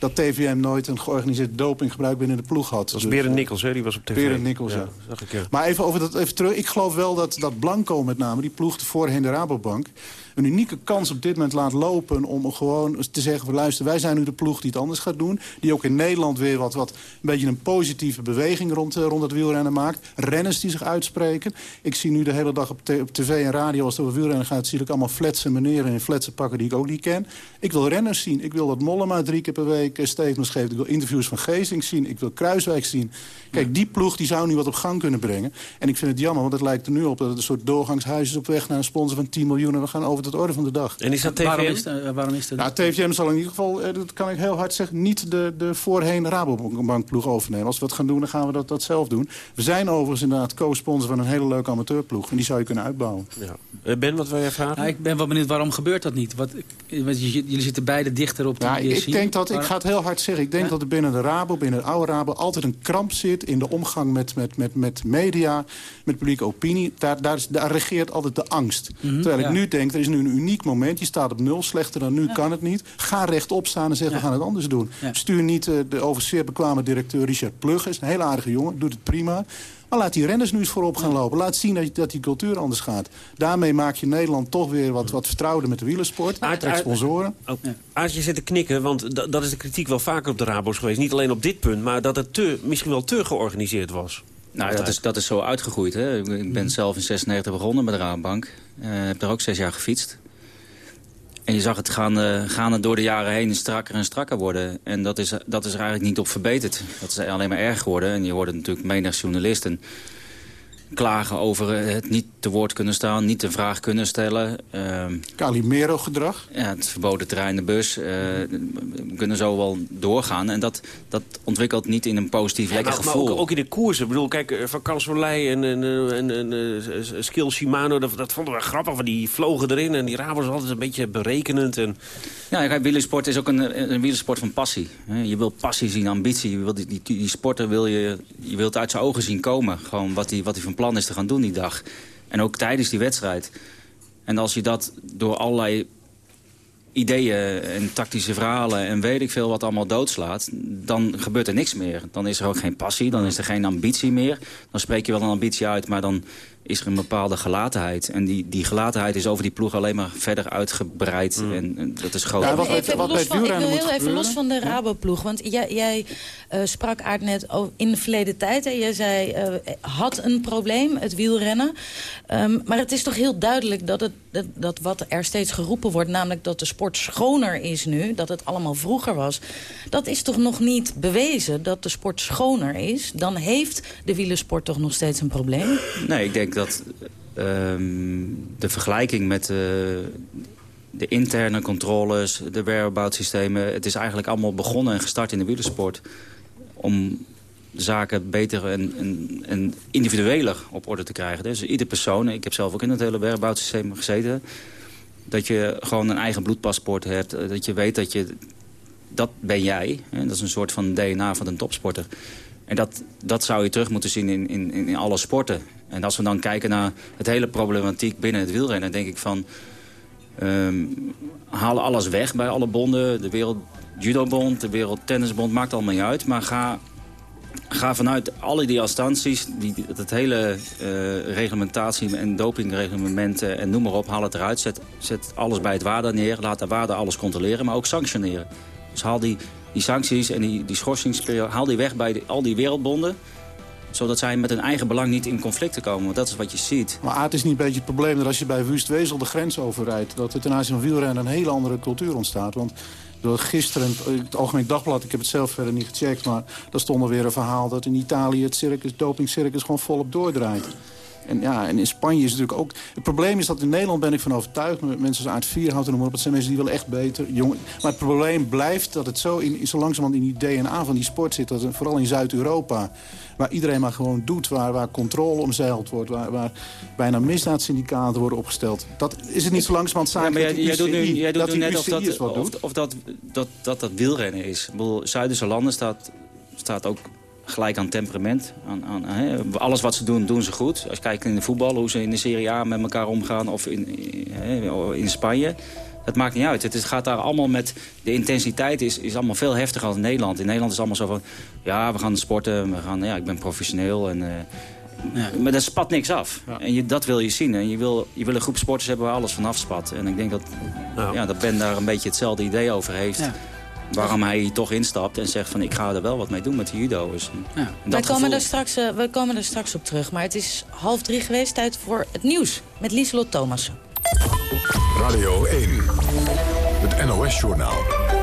dat TVM nooit een georganiseerd dopinggebruik binnen de ploeg had. Dat was dus, Berend Nikkels, hè? die was op tv. Berend Nikkels, ja. Zag ik, ja. Maar even over dat even terug. Ik geloof wel dat, dat Blanco met name, die ploeg voorheen de Rabobank een unieke kans op dit moment laat lopen... om gewoon te zeggen, luister, wij zijn nu de ploeg die het anders gaat doen. Die ook in Nederland weer wat, wat een beetje een positieve beweging rond, uh, rond het wielrennen maakt. Renners die zich uitspreken. Ik zie nu de hele dag op, tv en radio, als het over wielrennen gaat... zie ik allemaal flatse meneren in flatse pakken die ik ook niet ken. Ik wil renners zien. Ik wil dat Mollema drie keer per week uh, statements geeft. Ik wil interviews van Geesing zien. Ik wil Kruiswijk zien. Kijk, die ploeg die zou nu wat op gang kunnen brengen. En ik vind het jammer, want het lijkt er nu op dat het een soort doorgangshuis is op weg naar een sponsor van 10 miljoen. En we gaan over tot orde van de dag. En is dat TVM? Waarom is, uh, waarom is dat? Nou, TVM zal in ieder geval, uh, dat kan ik heel hard zeggen, niet de, de voorheen Rabobankploeg overnemen. Als we dat gaan doen, dan gaan we dat, dat zelf doen. We zijn overigens inderdaad co-sponsor van een hele leuke amateurploeg. En die zou je kunnen uitbouwen. Ja. Uh, ben, wat wil jij vragen? Nou, ik ben wel benieuwd, waarom gebeurt dat niet? Wat, jullie zitten beide dichter op de ja, ik, denk dat, ik ga het heel hard zeggen, ik denk dat er binnen de Rabo, binnen de oude Rabo, altijd een kramp zit in de omgang met, met, met, met media, met publieke opinie. Daar, daar, daar regeert altijd de angst. Mm -hmm, Terwijl ik nu denk, er is nu een uniek moment. Je staat op nul, slechter dan nu kan het niet. Ga rechtop staan en zeg, we gaan het anders doen. Stuur niet uh, de over zeer bekwame directeur Richard Plugge. is een hele aardige jongen, doet het prima. Maar laat die renners nu eens voorop gaan lopen. Laat zien dat, dat die cultuur anders gaat. Daarmee maak je Nederland toch weer wat, wat vertrouwder met de wielersport. Aard, sponsoren. Aard, je zit te knikken, want dat is de kritiek wel vaker op de Rabo's geweest. Niet alleen op dit punt, maar dat het te, misschien wel te georganiseerd was. Nou, dat is, dat is zo uitgegroeid. Hè? Ik ben zelf in 96 begonnen met de Rabobank. Uh, heb daar ook zes jaar gefietst. En je zag het gaan, uh, gaan door de jaren heen strakker en strakker worden. En dat is, dat is er eigenlijk niet op verbeterd. Dat is alleen maar erg geworden. En je hoorde natuurlijk menig journalisten klagen over het niet te woord kunnen staan, niet de vraag kunnen stellen. Uh, Calimero-gedrag? Ja, het verboden terrein, de bus. Uh, kunnen zo wel doorgaan. En dat, dat ontwikkelt niet in een positief, lekker maar, gevoel. Maar ook, ook, in de koersen. Ik bedoel, kijk, eh, Van Carlos en, en, en, en uh, Skill Shimano, dat, dat vonden we grappig. Want die vlogen erin en die Rabo was altijd een beetje berekenend. En... Ja, kijk, wielersport is ook een, een wielersport van passie. Je wil passie zien, ambitie. Je wil die, die, die sporter wil je, je wilt uit zijn ogen zien komen. Gewoon wat hij wat van plan is te gaan doen die dag. En ook tijdens die wedstrijd. En als je dat door allerlei ideeën en tactische verhalen en weet ik veel wat allemaal doodslaat... dan gebeurt er niks meer. Dan is er ook geen passie, dan is er geen ambitie meer. Dan spreek je wel een ambitie uit, maar dan is er een bepaalde gelatenheid. En die, die gelatenheid is over die ploeg alleen maar verder uitgebreid. Mm. En, dat is groot. Ja, wat, even, wat los van, ik wil heel even los van de Rabo-ploeg. Want jij, jij uh, sprak Aard net in de verleden tijd. En jij zei, uh, had een probleem, het wielrennen. Um, maar het is toch heel duidelijk dat, het, dat, dat wat er steeds geroepen wordt... namelijk dat de sport schoner is nu, dat het allemaal vroeger was... dat is toch nog niet bewezen dat de sport schoner is? Dan heeft de wielersport toch nog steeds een probleem? Nee, ik denk dat ehm, de vergelijking met de interne controles, de whereabout systemen... het is eigenlijk allemaal begonnen en gestart in de wielersport... om zaken beter en, en, en, individueler op orde te krijgen. Dus ieder persoon, ik heb zelf ook in het hele whereabout systeem gezeten... dat je gewoon een eigen bloedpaspoort hebt. Eh, dat je weet dat je... Dat ben jij. Hè? Dat is een soort van DNA van een topsporter. En dat, dat zou je terug moeten zien in, in, in alle sporten. En als we dan kijken naar het hele problematiek binnen het wielrennen... denk ik van, um, haal alles weg bij alle bonden. De Wereld Judobond, de Wereld Tennisbond, maakt allemaal niet uit. Maar ga, ga vanuit alle die instanties, die, het hele uh, reglementatie en dopingreglementen en noem maar op, haal het eruit. Zet, zet alles bij het waarde neer, laat de waarde alles controleren, maar ook sanctioneren. Dus haal die, die sancties en die, die schorsingsperiode, haal die weg bij al die wereldbonden. zodat zij met hun eigen belang niet in conflicten komen. Want dat is wat je ziet. Maar het is niet een beetje het probleem dat als je bij Wustwezel de grens overrijdt... dat er ten aanzien van wielrennen een hele andere cultuur ontstaat. Want gisteren, het Algemeen Dagblad, ik heb het zelf verder niet gecheckt... maar daar stond er weer een verhaal dat in Italië het circus, dopingcircus gewoon volop doordraait. En, ja, en in Spanje is het natuurlijk ook... Het probleem is dat in Nederland ben ik van overtuigd... met mensen zoals Aard Vierhout en noem op... het zijn mensen die willen echt beter. Jong, maar het probleem blijft dat het zo, in, zo langzamerhand in die DNA van die sport zit... Dat, vooral in Zuid-Europa, waar iedereen maar gewoon doet... waar, waar controle omzeild wordt... waar, waar bijna misdaadsyndicaten worden opgesteld. Dat is het niet zo langzamerhand zaak ja, maar jij, jij doet nu, jij doet nu net of, dat, of, of, dat, dat, dat dat wielrennen is. Ik bedoel, Zuiderse landen staat, staat ook gelijk aan temperament. Aan, aan, hè. Alles wat ze doen, doen ze goed. Als je kijkt in de voetbal, hoe ze in de Serie A met elkaar omgaan... of in, in Spanje, dat maakt niet uit. Het, gaat daar allemaal met... De intensiteit is, is allemaal veel heftiger dan in Nederland. In Nederland is het allemaal zo van... ja, we gaan sporten, we gaan, ja, ik ben professioneel en... Uh, ja, maar dat spat niks af. En je, dat wil je zien. En je wil, je wil een groep sporters hebben waar alles vanaf spat. En ik denk dat, ja. dat Ben daar een beetje hetzelfde idee over heeft waarom hij toch instapt en zegt van ik ga er wel wat mee doen met de judo's. Ja. Wij, komen er straks, uh, we komen er straks op terug, maar het is half drie geweest. Tijd voor het nieuws met Lieselot Thomassen. Radio 1, het NOS-journaal.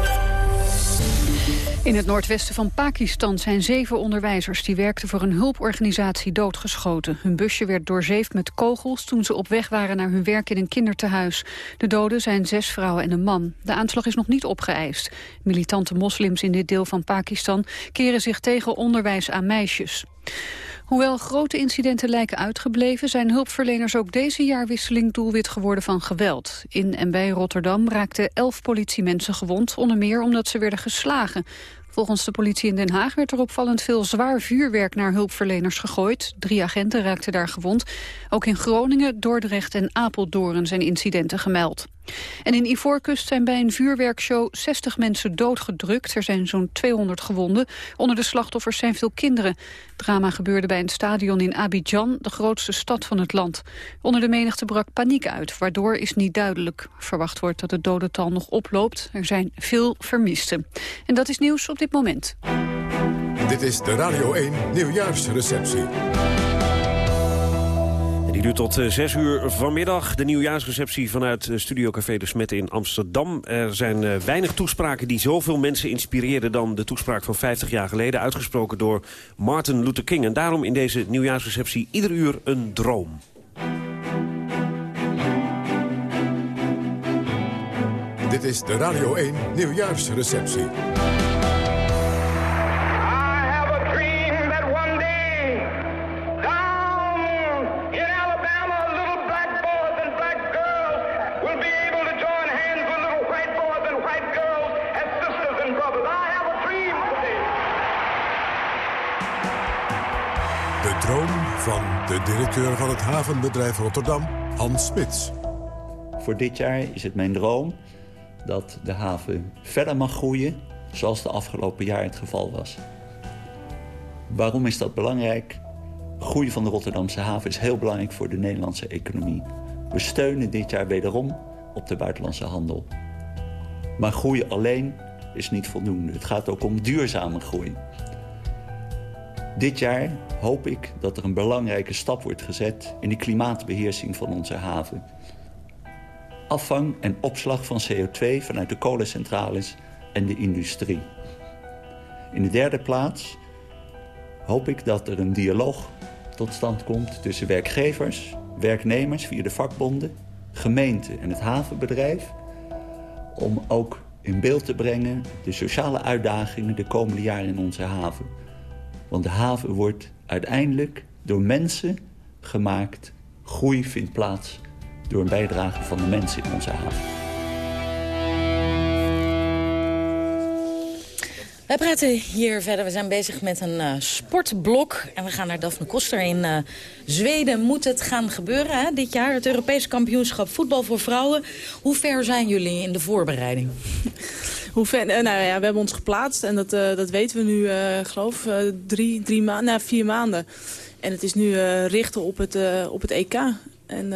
In het noordwesten van Pakistan zijn zeven onderwijzers... die werkten voor een hulporganisatie doodgeschoten. Hun busje werd doorzeefd met kogels toen ze op weg waren naar hun werk in een kindertehuis. De doden zijn zes vrouwen en een man. De aanslag is nog niet opgeëist. Militante moslims in dit deel van Pakistan keren zich tegen onderwijs aan meisjes. Hoewel grote incidenten lijken uitgebleven... zijn hulpverleners ook deze jaarwisseling doelwit geworden van geweld. In en bij Rotterdam raakten elf politiemensen gewond... onder meer omdat ze werden geslagen. Volgens de politie in Den Haag werd er opvallend veel zwaar vuurwerk naar hulpverleners gegooid. Drie agenten raakten daar gewond. Ook in Groningen, Dordrecht en Apeldoorn zijn incidenten gemeld. En in Ivoorkust zijn bij een vuurwerkshow 60 mensen doodgedrukt. Er zijn zo'n 200 gewonden. Onder de slachtoffers zijn veel kinderen. Drama gebeurde bij een stadion in Abidjan, de grootste stad van het land. Onder de menigte brak paniek uit, waardoor is niet duidelijk. Verwacht wordt dat het dodental nog oploopt. Er zijn veel vermisten. En dat is nieuws op dit moment. Dit is de Radio 1 Nieuwjaarsreceptie. Die duurt tot 6 eh, uur vanmiddag. De nieuwjaarsreceptie vanuit eh, Studio Café de Smet in Amsterdam. Er zijn eh, weinig toespraken die zoveel mensen inspireren... dan de toespraak van 50 jaar geleden, uitgesproken door Martin Luther King. En daarom in deze nieuwjaarsreceptie ieder uur een droom. Dit is de Radio 1 Nieuwjaarsreceptie. De directeur van het havenbedrijf Rotterdam, Hans Smits. Voor dit jaar is het mijn droom dat de haven verder mag groeien... zoals de afgelopen jaar het geval was. Waarom is dat belangrijk? Groei van de Rotterdamse haven is heel belangrijk voor de Nederlandse economie. We steunen dit jaar wederom op de buitenlandse handel. Maar groei alleen is niet voldoende. Het gaat ook om duurzame groei. Dit jaar hoop ik dat er een belangrijke stap wordt gezet... in de klimaatbeheersing van onze haven. Afvang en opslag van CO2 vanuit de kolencentrales en de industrie. In de derde plaats hoop ik dat er een dialoog tot stand komt... tussen werkgevers, werknemers via de vakbonden... gemeente en het havenbedrijf... om ook in beeld te brengen de sociale uitdagingen de komende jaren in onze haven... Want de haven wordt uiteindelijk door mensen gemaakt. Groei vindt plaats door een bijdrage van de mensen in onze haven. Wij praten hier verder. We zijn bezig met een uh, sportblok. En we gaan naar Daphne Koster. In uh, Zweden moet het gaan gebeuren hè, dit jaar. Het Europese kampioenschap voetbal voor vrouwen. Hoe ver zijn jullie in de voorbereiding? Hoe ver, uh, nou ja, we hebben ons geplaatst. En dat, dat weten we nu, geloof drie, drie maanden, nou, vier maanden. En het is nu richten op het, op het EK. En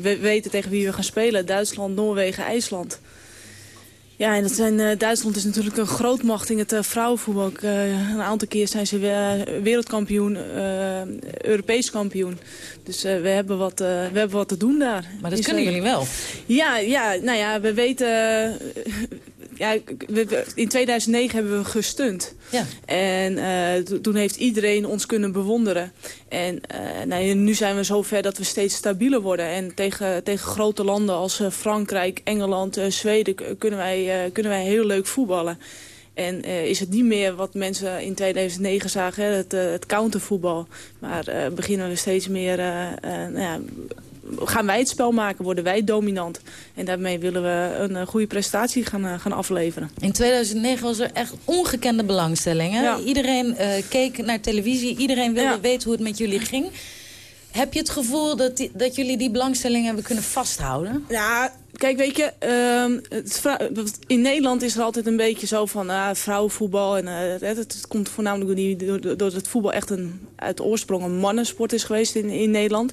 we weten tegen wie we gaan spelen. Duitsland, Noorwegen, IJsland. Ja, en dat zijn, uh, Duitsland is natuurlijk een grootmacht in het uh, vrouwenvoetbal. Uh, een aantal keer zijn ze wereldkampioen, Europees kampioen. Dus we, hebben wat, we hebben wat te doen daar. Maar dat kunnen jullie wel? Ja, ja, nou ja, we weten ja, in 2009 hebben we gestunt. Ja. En uh, toen heeft iedereen ons kunnen bewonderen. En uh, nou, nu zijn we zover dat we steeds stabieler worden. En tegen, tegen grote landen als uh, Frankrijk, Engeland, Zweden kunnen wij, kunnen wij heel leuk voetballen. En is het niet meer wat mensen in 2009 zagen, het, het countervoetbal. Maar beginnen we steeds meer nou ja, gaan wij het spel maken, worden wij dominant. En daarmee willen we een uh, goede prestatie gaan, uh, gaan afleveren. In 2009 was er echt ongekende belangstelling. Hè? Iedereen uh, keek naar televisie, iedereen wilde ja. weten hoe het met jullie ging. Heb je het gevoel dat, die, dat jullie die belangstelling hebben kunnen vasthouden? Ja, kijk, weet je, uh, in Nederland is er altijd een beetje zo van uh, vrouwenvoetbal. En, uh, het, het, komt voornamelijk door, het voetbal echt een, uit oorsprong een mannensport is geweest in, in Nederland.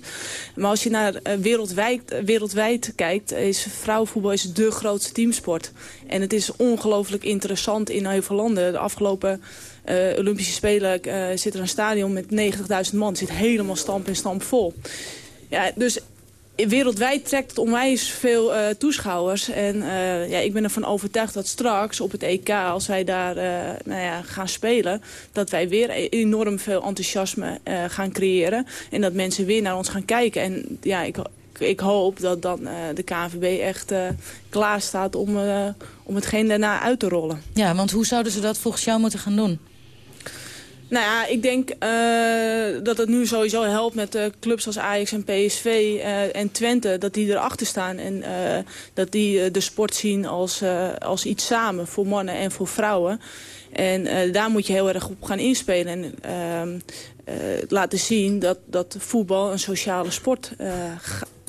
Maar als je naar uh, wereldwijd, wereldwijd kijkt, is vrouwenvoetbal is de grootste teamsport. En het is ongelooflijk interessant in heel veel landen. De afgelopen Olympische Spelen zit er een stadion met 90.000 man. Het zit helemaal stamp en stamp vol. Ja, dus wereldwijd trekt het onwijs veel uh, toeschouwers. En uh, ja, ik ben ervan overtuigd dat straks op het EK, als wij daar uh, nou ja, gaan spelen... dat wij weer enorm veel enthousiasme gaan creëren. En dat mensen weer naar ons gaan kijken. En ja, ik, ik hoop dat dan de KNVB echt klaar staat om, om hetgeen daarna uit te rollen. Ja, want hoe zouden ze dat volgens jou moeten gaan doen? Nou ja, ik denk uh, dat het nu sowieso helpt met uh, clubs als Ajax en PSV uh, en Twente. Dat die erachter staan en dat die de sport zien als, als iets samen voor mannen en voor vrouwen. En daar moet je heel erg op gaan inspelen. En ehm, laten zien dat, dat voetbal een sociale sport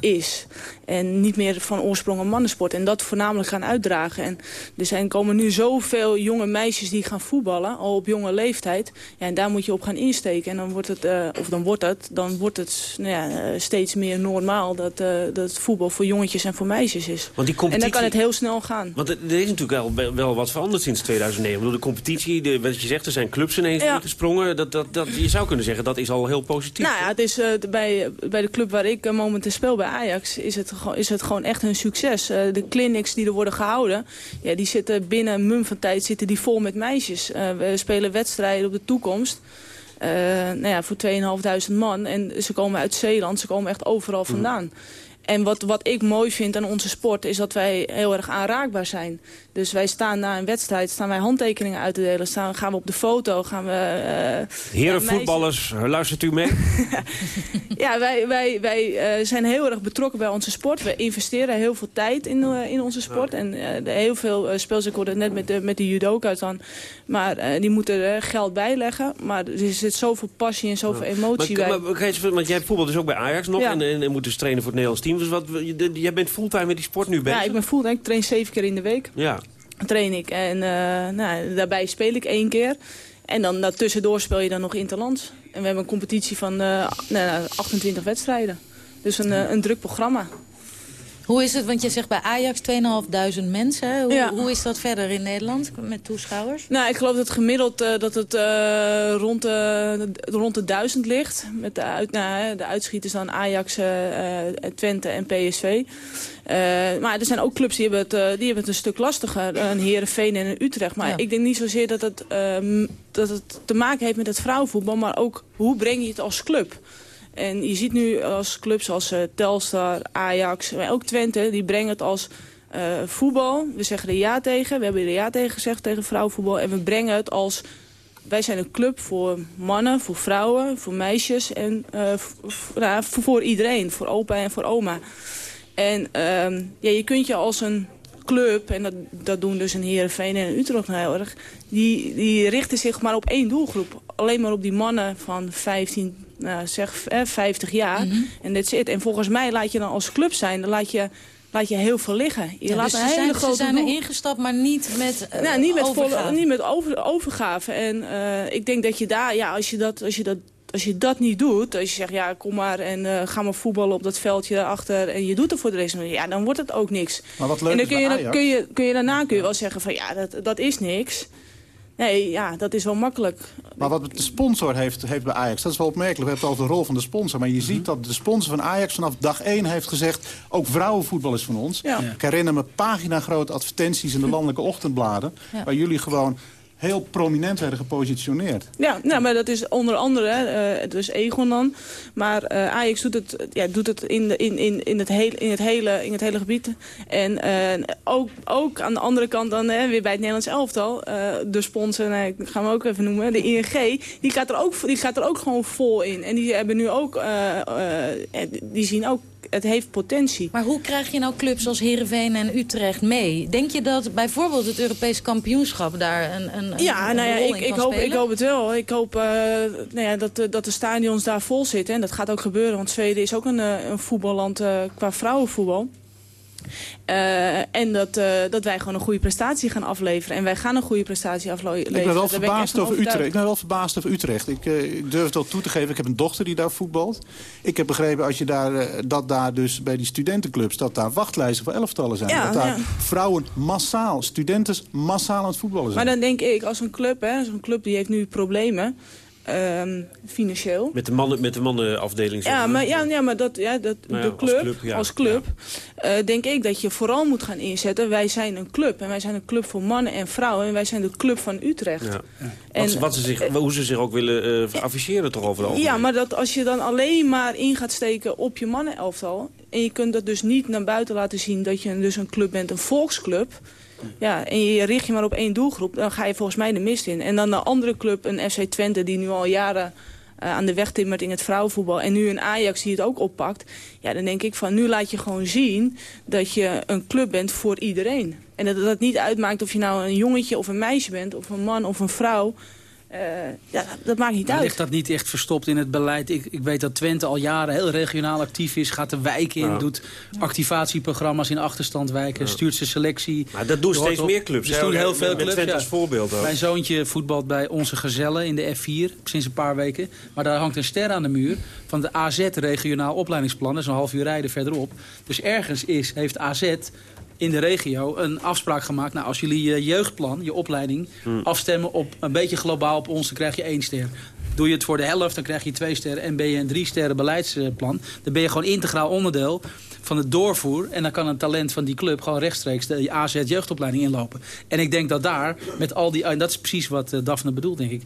is. En niet meer van oorsprong een mannensport. En dat voornamelijk gaan uitdragen. En er zijn, komen nu zoveel jonge meisjes die gaan voetballen, al op jonge leeftijd. Ja, en daar moet je op gaan insteken. En dan wordt het, uh, of dan wordt het, dan wordt het nou ja, eh, steeds meer normaal dat, uh, dat voetbal voor jongetjes en voor meisjes is. Want die competitie... En dan kan het heel snel gaan. Want er is natuurlijk wel, wel wat veranderd sinds 2009. Ik bedoel, de competitie, de, wat je zegt, er zijn clubs ineens ja. gesprongen. Dat, dat, dat, je zou kunnen zeggen, dat is al heel positief. Nou ja, het is, uh, bij, bij de club waar ik momenteel speel, bij Ajax, is het, is het gewoon echt een succes. Uh, de clinics die er worden gehouden, ja, die zitten binnen een mum van tijd zitten die vol met meisjes. Uh, we spelen wedstrijden op de toekomst. Uh, nou ja, voor 2.500 man. En ze komen uit Zeeland, ze komen echt overal mhm. vandaan. Mm. En wat, wat ik mooi vind aan onze sport is dat wij heel erg aanraakbaar zijn. Dus wij staan na een wedstrijd, staan wij handtekeningen uit te delen. Staan, gaan we op de foto, gaan we... Uh, Heren voetballers, luistert u mee? ja, wij, wij, wij uh, zijn heel erg betrokken bij onze sport. We investeren heel veel tijd in, uh, in onze sport. En heel veel speels, ik hoorde net met de, met de judoka's dan. Maar die moeten er geld bij leggen. Maar er zit zoveel passie en zoveel emotie maar, bij. Maar, want jij voetbalt dus ook bij Ajax nog. En, en, en, moet dus trainen voor het Nederlands team. Dus wat, jij bent fulltime met die sport nu bezig? Ja, ik ben fulltime. Ik train zeven keer in de week. Ja train ik. En uh, nou, daarbij speel ik één keer. En dan tussendoor speel je dan nog interlands. En we hebben een competitie van uh, nou, 28 wedstrijden. Dus een, uh, een druk programma. Hoe is het, want je zegt bij Ajax 2.500 mensen. Hoe, hoe, is dat verder in Nederland met toeschouwers? Nou, ik geloof dat gemiddeld uh, dat het uh, rond, de, rond de 1000 ligt. Met de, uit, nou, de uitschieters dan Ajax, uh, Twente en PSV. maar er zijn ook clubs die hebben het, die hebben het een stuk lastiger. Een Heerenveen en een Utrecht. Maar ik denk niet zozeer dat het, dat het te maken heeft met het vrouwenvoetbal. Maar ook hoe breng je het als club? En je ziet nu als clubs als uh, Telstar, Ajax, maar ook Twente, die brengen het als uh, voetbal. We zeggen er ja tegen, we hebben er ja tegen gezegd tegen vrouwenvoetbal. En we brengen het als, wij zijn een club voor mannen, voor vrouwen, voor meisjes en uh, nou, voor iedereen. Voor opa en voor oma. En ehm, ja, je kunt je als een club, en dat, dat doen dus een Heerenveen en Utrecht heel erg... Die, die richten zich maar op één doelgroep. Alleen maar op die mannen van 15, nou, zeg, eh, 50 jaar. Mhm. En dat zit. En volgens mij laat je dan als club zijn, dan laat je laat je heel veel liggen. Je laat dus een hele zijn, grote ze zijn er ingestapt, maar niet met uh, nou, niet met, volle, niet met over, overgave. En uh, ik denk dat je daar, ja, als je dat, als je dat als je dat niet doet, als je zegt, ja, kom maar en uh, ga maar voetballen op dat veldje daarachter en je doet er voor de rest ja, dan wordt het ook niks. Maar wat leuk en dan kun je, Ajax... kun je, kun je daarna kun je wel zeggen van, ja, dat, dat is niks. Nee, ja, dat is wel makkelijk. Maar wat de sponsor heeft, heeft bij Ajax, dat is wel opmerkelijk. We hebben het over de rol van de sponsor. Maar je Mhm. ziet dat de sponsor van Ajax vanaf dag 1 heeft gezegd... ook vrouwenvoetbal is van ons. Ja. Ik herinner me pagina-grote advertenties in de landelijke ochtendbladen... Waar jullie gewoon heel prominent werden gepositioneerd. Ja, nou, maar dat is onder andere, uh, dus Egon dan. Maar uh, Ajax doet het, ja, doet het in, de, in, in, in, het hele, in, het hele, in het hele gebied. En uh, ook, ook aan de andere kant dan weer bij het Nederlands elftal. de sponsor, nee, gaan we ook even noemen, de ING. Die gaat er ook, die gaat er ook gewoon vol in. En die hebben nu ook, die zien ook het heeft potentie. Maar hoe krijg je nou clubs als Heerenveen en Utrecht mee? Denk je dat bijvoorbeeld het Europees kampioenschap daar een, een, een Ja, nou ja, rol ik, in ik, kan hoop, spelen? ik hoop het wel. Ik hoop uh, nou ja, dat, dat de stadions daar vol zitten. En dat gaat ook gebeuren, want Zweden is ook een, een voetballand uh, qua vrouwenvoetbal. Uh, en dat, uh, dat wij gewoon een goede prestatie gaan afleveren. En wij gaan een goede prestatie afleveren. Ik ben wel verbaasd over Utrecht. Ik ben wel verbaasd over Utrecht. Ik, uh, ik, durf het wel toe te geven. Ik heb een dochter die daar voetbalt. Ik heb begrepen als je daar, dat daar dus bij die studentenclubs... dat daar wachtlijsten voor elftallen zijn. Ja, dat daar ja. vrouwen massaal, studenten massaal aan het voetballen zijn. Maar dan denk ik, als een club, hè, zo'n club die heeft nu problemen... Um, financieel. Met de, mannen, met de mannenafdeling? Ja, maar, ja, ja, maar dat, ja, dat, nou ja, de club, als club, ja. als club ja. uh, denk ik dat je vooral moet gaan inzetten. Wij zijn een club en wij zijn een club voor mannen en vrouwen. En wij zijn de club van Utrecht. Ja. En, wat, wat ze zich, hoe ze zich ook willen uh, afficheren toch over de Ja, maar dat als je dan alleen maar in gaat steken op je mannenelftal... en je kunt dat dus niet naar buiten laten zien dat je dus een club bent, een volksclub... Ja, en je richt je maar op één doelgroep, dan ga je volgens mij de mist in. En dan de andere club, een FC Twente, die nu al jaren uh, aan de weg timmert in het vrouwenvoetbal... en nu een Ajax die het ook oppakt... ja, dan denk ik van, nu laat je gewoon zien dat je een club bent voor iedereen. En dat het niet uitmaakt of je nou een jongetje of een meisje bent... of een man of een vrouw... Uh, ja, dat maakt niet maar uit. Ligt dat niet echt verstopt in het beleid? Ik, ik weet dat Twente al jaren heel regionaal actief is. Gaat de wijken in, Ja. doet activatieprogramma's in achterstandwijken. Stuurt zijn selectie. Maar dat doen steeds op- meer clubs. Er doen heel veel met clubs, Twente ja. als voorbeeld ook. Mijn zoontje voetbalt bij onze gezellen in de F4 sinds een paar weken. Maar daar hangt een ster aan de muur van de AZ regionaal opleidingsplan. Dat is een half uur rijden verderop. Dus ergens is, heeft AZ in de regio een afspraak gemaakt. Nou, als jullie je jeugdplan, je opleiding, Hmm. afstemmen op een beetje globaal op ons, dan krijg je één ster. Doe je het voor de helft, dan krijg je twee sterren. En ben je een drie sterren beleidsplan, dan ben je gewoon integraal onderdeel van het doorvoer. En dan kan een talent van die club gewoon rechtstreeks de AZ jeugdopleiding inlopen. En ik denk dat daar, met al die... En dat is precies wat eh, Daphne bedoelt, denk ik.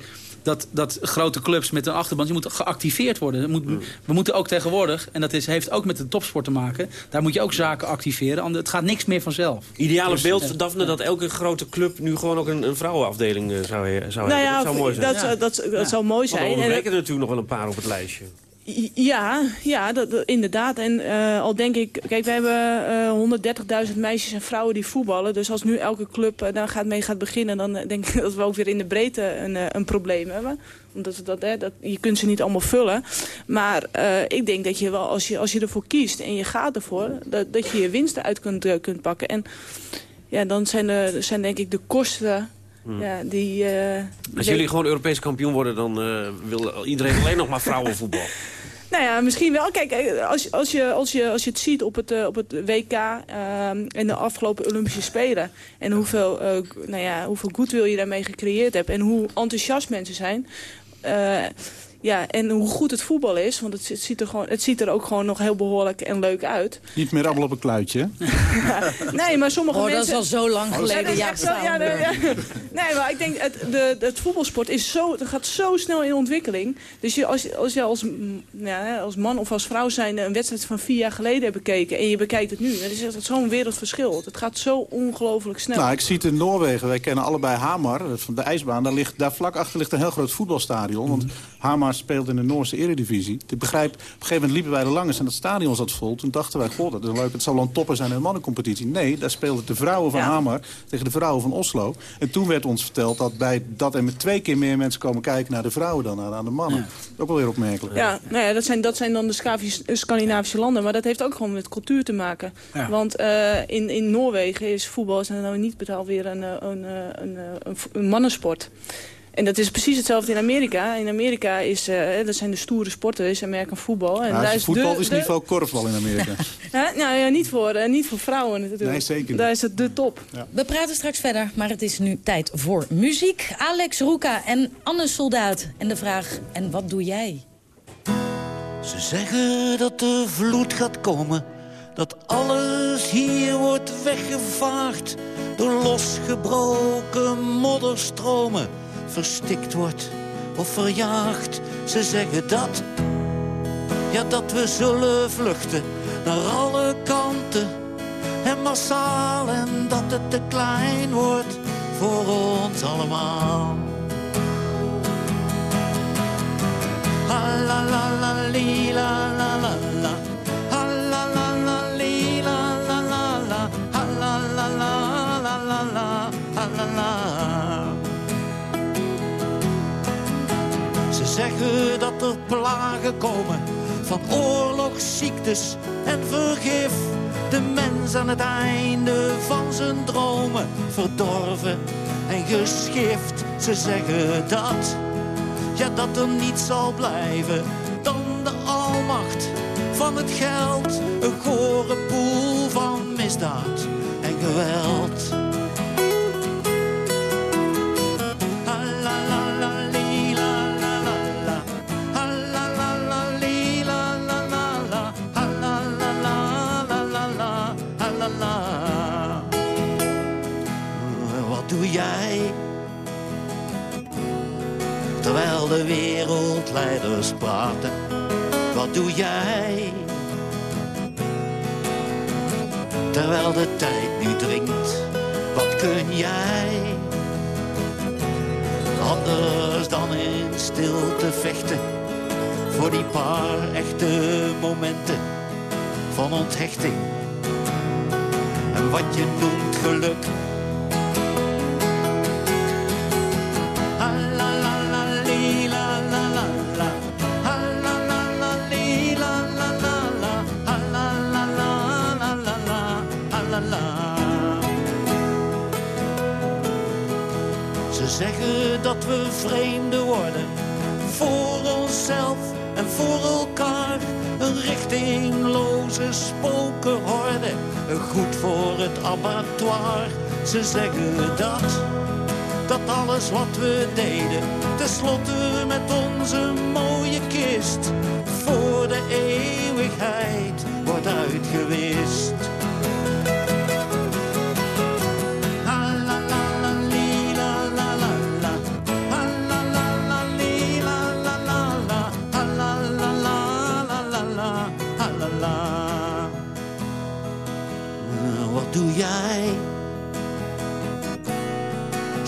Dat, dat grote clubs met een achterban, die moeten geactiveerd worden. Dat moet, We moeten ook tegenwoordig, en dat is, heeft ook met de topsport te maken... daar moet je ook zaken activeren. Anders, het gaat niks meer vanzelf. Ideale Dus, beeld, eh, Daphne, dat elke grote club nu gewoon ook een, een vrouwenafdeling eh, zou, zou Nou hebben. ja, dat zou mooi zijn. dat, zou- dat, dat zou mooi Want zijn. er En dat- ontbreken er natuurlijk nog wel een paar op het lijstje. Ja, ja dat, inderdaad. En eh, al denk ik, kijk, we hebben eh 130.000 meisjes en vrouwen die voetballen. Dus als nu elke club eh, daar gaat mee gaat beginnen, dan eh, denk ik dat we ook weer in de breedte een, eh, een probleem hebben. Omdat dat, hè, dat, je kunt ze niet allemaal vullen. Maar eh, ik denk dat je wel, als je, als je ervoor kiest en je gaat ervoor, dat, dat je je winsten uit kunt, eh, kunt pakken. En ja, dan zijn, de, zijn denk ik de kosten ja, die... eh, Als jullie gewoon Europees kampioen worden, dan eh, wil iedereen alleen nog maar vrouwenvoetbal. Nou ja, misschien wel. Kijk, eh, als, als, je, als, je, als je het ziet op het, op het WK ehm en de afgelopen Olympische Spelen... en hoeveel, g- nou ja, hoeveel goodwill je daarmee gecreëerd hebt... en hoe enthousiast mensen zijn... ja, en hoe goed het voetbal is, want het, het ziet er gewoon, het ziet er ook gewoon nog heel behoorlijk en leuk uit. Niet meer allemaal op een kluitje. Nee, maar sommige Oh, dat mensen... is al zo lang Ja, geleden. dat Ja, echt zo- ja, nee, ja. nee, maar ik denk, het, de, het voetbalsport is zo, het gaat zo snel in ontwikkeling. Dus je, als, je- als je als, ja, als man of als vrouw zijn een wedstrijd van vier jaar geleden hebt bekeken... en je bekijkt het nu, dan is het zo'n wereldverschil. Het gaat zo ongelooflijk snel. Nou, ik zie het in Noorwegen. Wij kennen allebei Hamar, dat van de ijsbaan. Daar, ligt, daar vlak achter ligt een heel groot voetbalstadion. Want Hamar speelt in de Noorse eredivisie. Ik begrijp, op een gegeven moment liepen wij er langs en het stadion zat vol. Toen dachten wij, god, dat is leuk. Het zal wel een topper zijn in de mannencompetitie. Nee, daar speelden de vrouwen van Ja. Hamar tegen de vrouwen van Oslo. En toen werd ons verteld dat, bij, dat er met twee keer meer mensen komen kijken naar de vrouwen dan aan de mannen. Ook wel weer opmerkelijk. Ja, nou ja, dat, zijn, dat zijn dan de eh, Scandinavische landen. Maar dat heeft ook gewoon met cultuur te maken. Ja. Want eh, in, in Noorwegen is voetbal is nou niet betaald weer een, eh, een, een, een mannensport. En dat is precies hetzelfde in Amerika. In Amerika is, uh, dat zijn de stoere sporten, is Amerika voetbal. En daar is voetbal de, is niveau korfbal in Amerika. ja, nou ja, niet voor, uh, niet voor vrouwen natuurlijk. Nee, zeker niet. Daar is het de top. Ja. We praten straks verder, maar het is nu tijd voor muziek. Alex Roeka en Anne Soldaat. En de vraag, en wat doe jij? Ze zeggen dat de vloed gaat komen. Dat alles hier wordt weggevaagd. Door losgebroken modderstromen verstikt wordt of verjaagd. Ze zeggen dat, ja dat we zullen vluchten naar alle kanten en massaal en dat het te klein wordt voor ons allemaal. La la la la la la la la la zeggen dat er plagen komen van oorlogsziektes en vergif. De mens aan het einde van zijn dromen verdorven en geschift. Ze zeggen dat, ja dat er niets zal blijven dan de almacht van het geld. Een gore poel van misdaad en geweld. De wereldleiders praten, wat doe jij? Terwijl de tijd nu dringt, wat kun jij? Anders dan in stilte vechten, voor die paar echte momenten van onthechting. En wat je noemt geluk we vreemden worden. Voor onszelf en voor elkaar. Een richtingloze spokenhorde. Goed voor het abattoir. Ze zeggen dat, dat alles wat we deden. Tenslotte met onze mooie kist. Voor de eeuwigheid wordt uitgewist.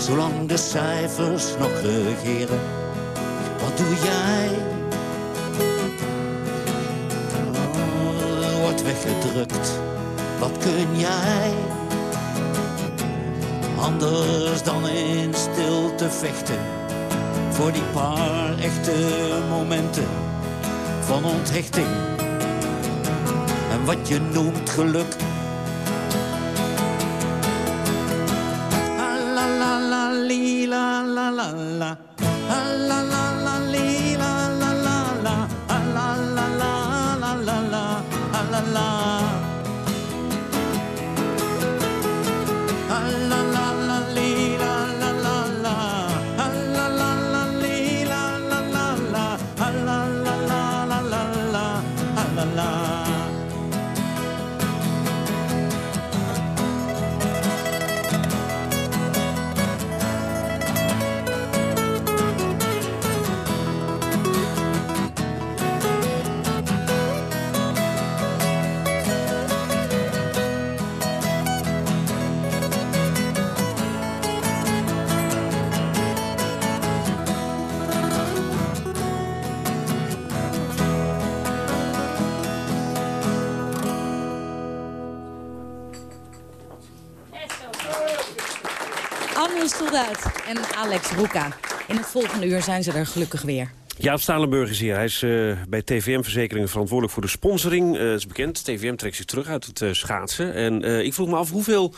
Zolang de cijfers nog regeren, wat doe jij? Oh, wordt weggedrukt, wat kun jij? Anders dan in stilte vechten, voor die paar echte momenten van onthechting. En wat je noemt geluk En Alex Roeka. In het volgende uur zijn ze er gelukkig weer. Jaap Stalenburg is hier. Hij is uh, bij TVM-verzekeringen verantwoordelijk voor de sponsoring. Uh, het is bekend, TVM trekt zich terug uit het uh, schaatsen. En ik vroeg me af, hoeveel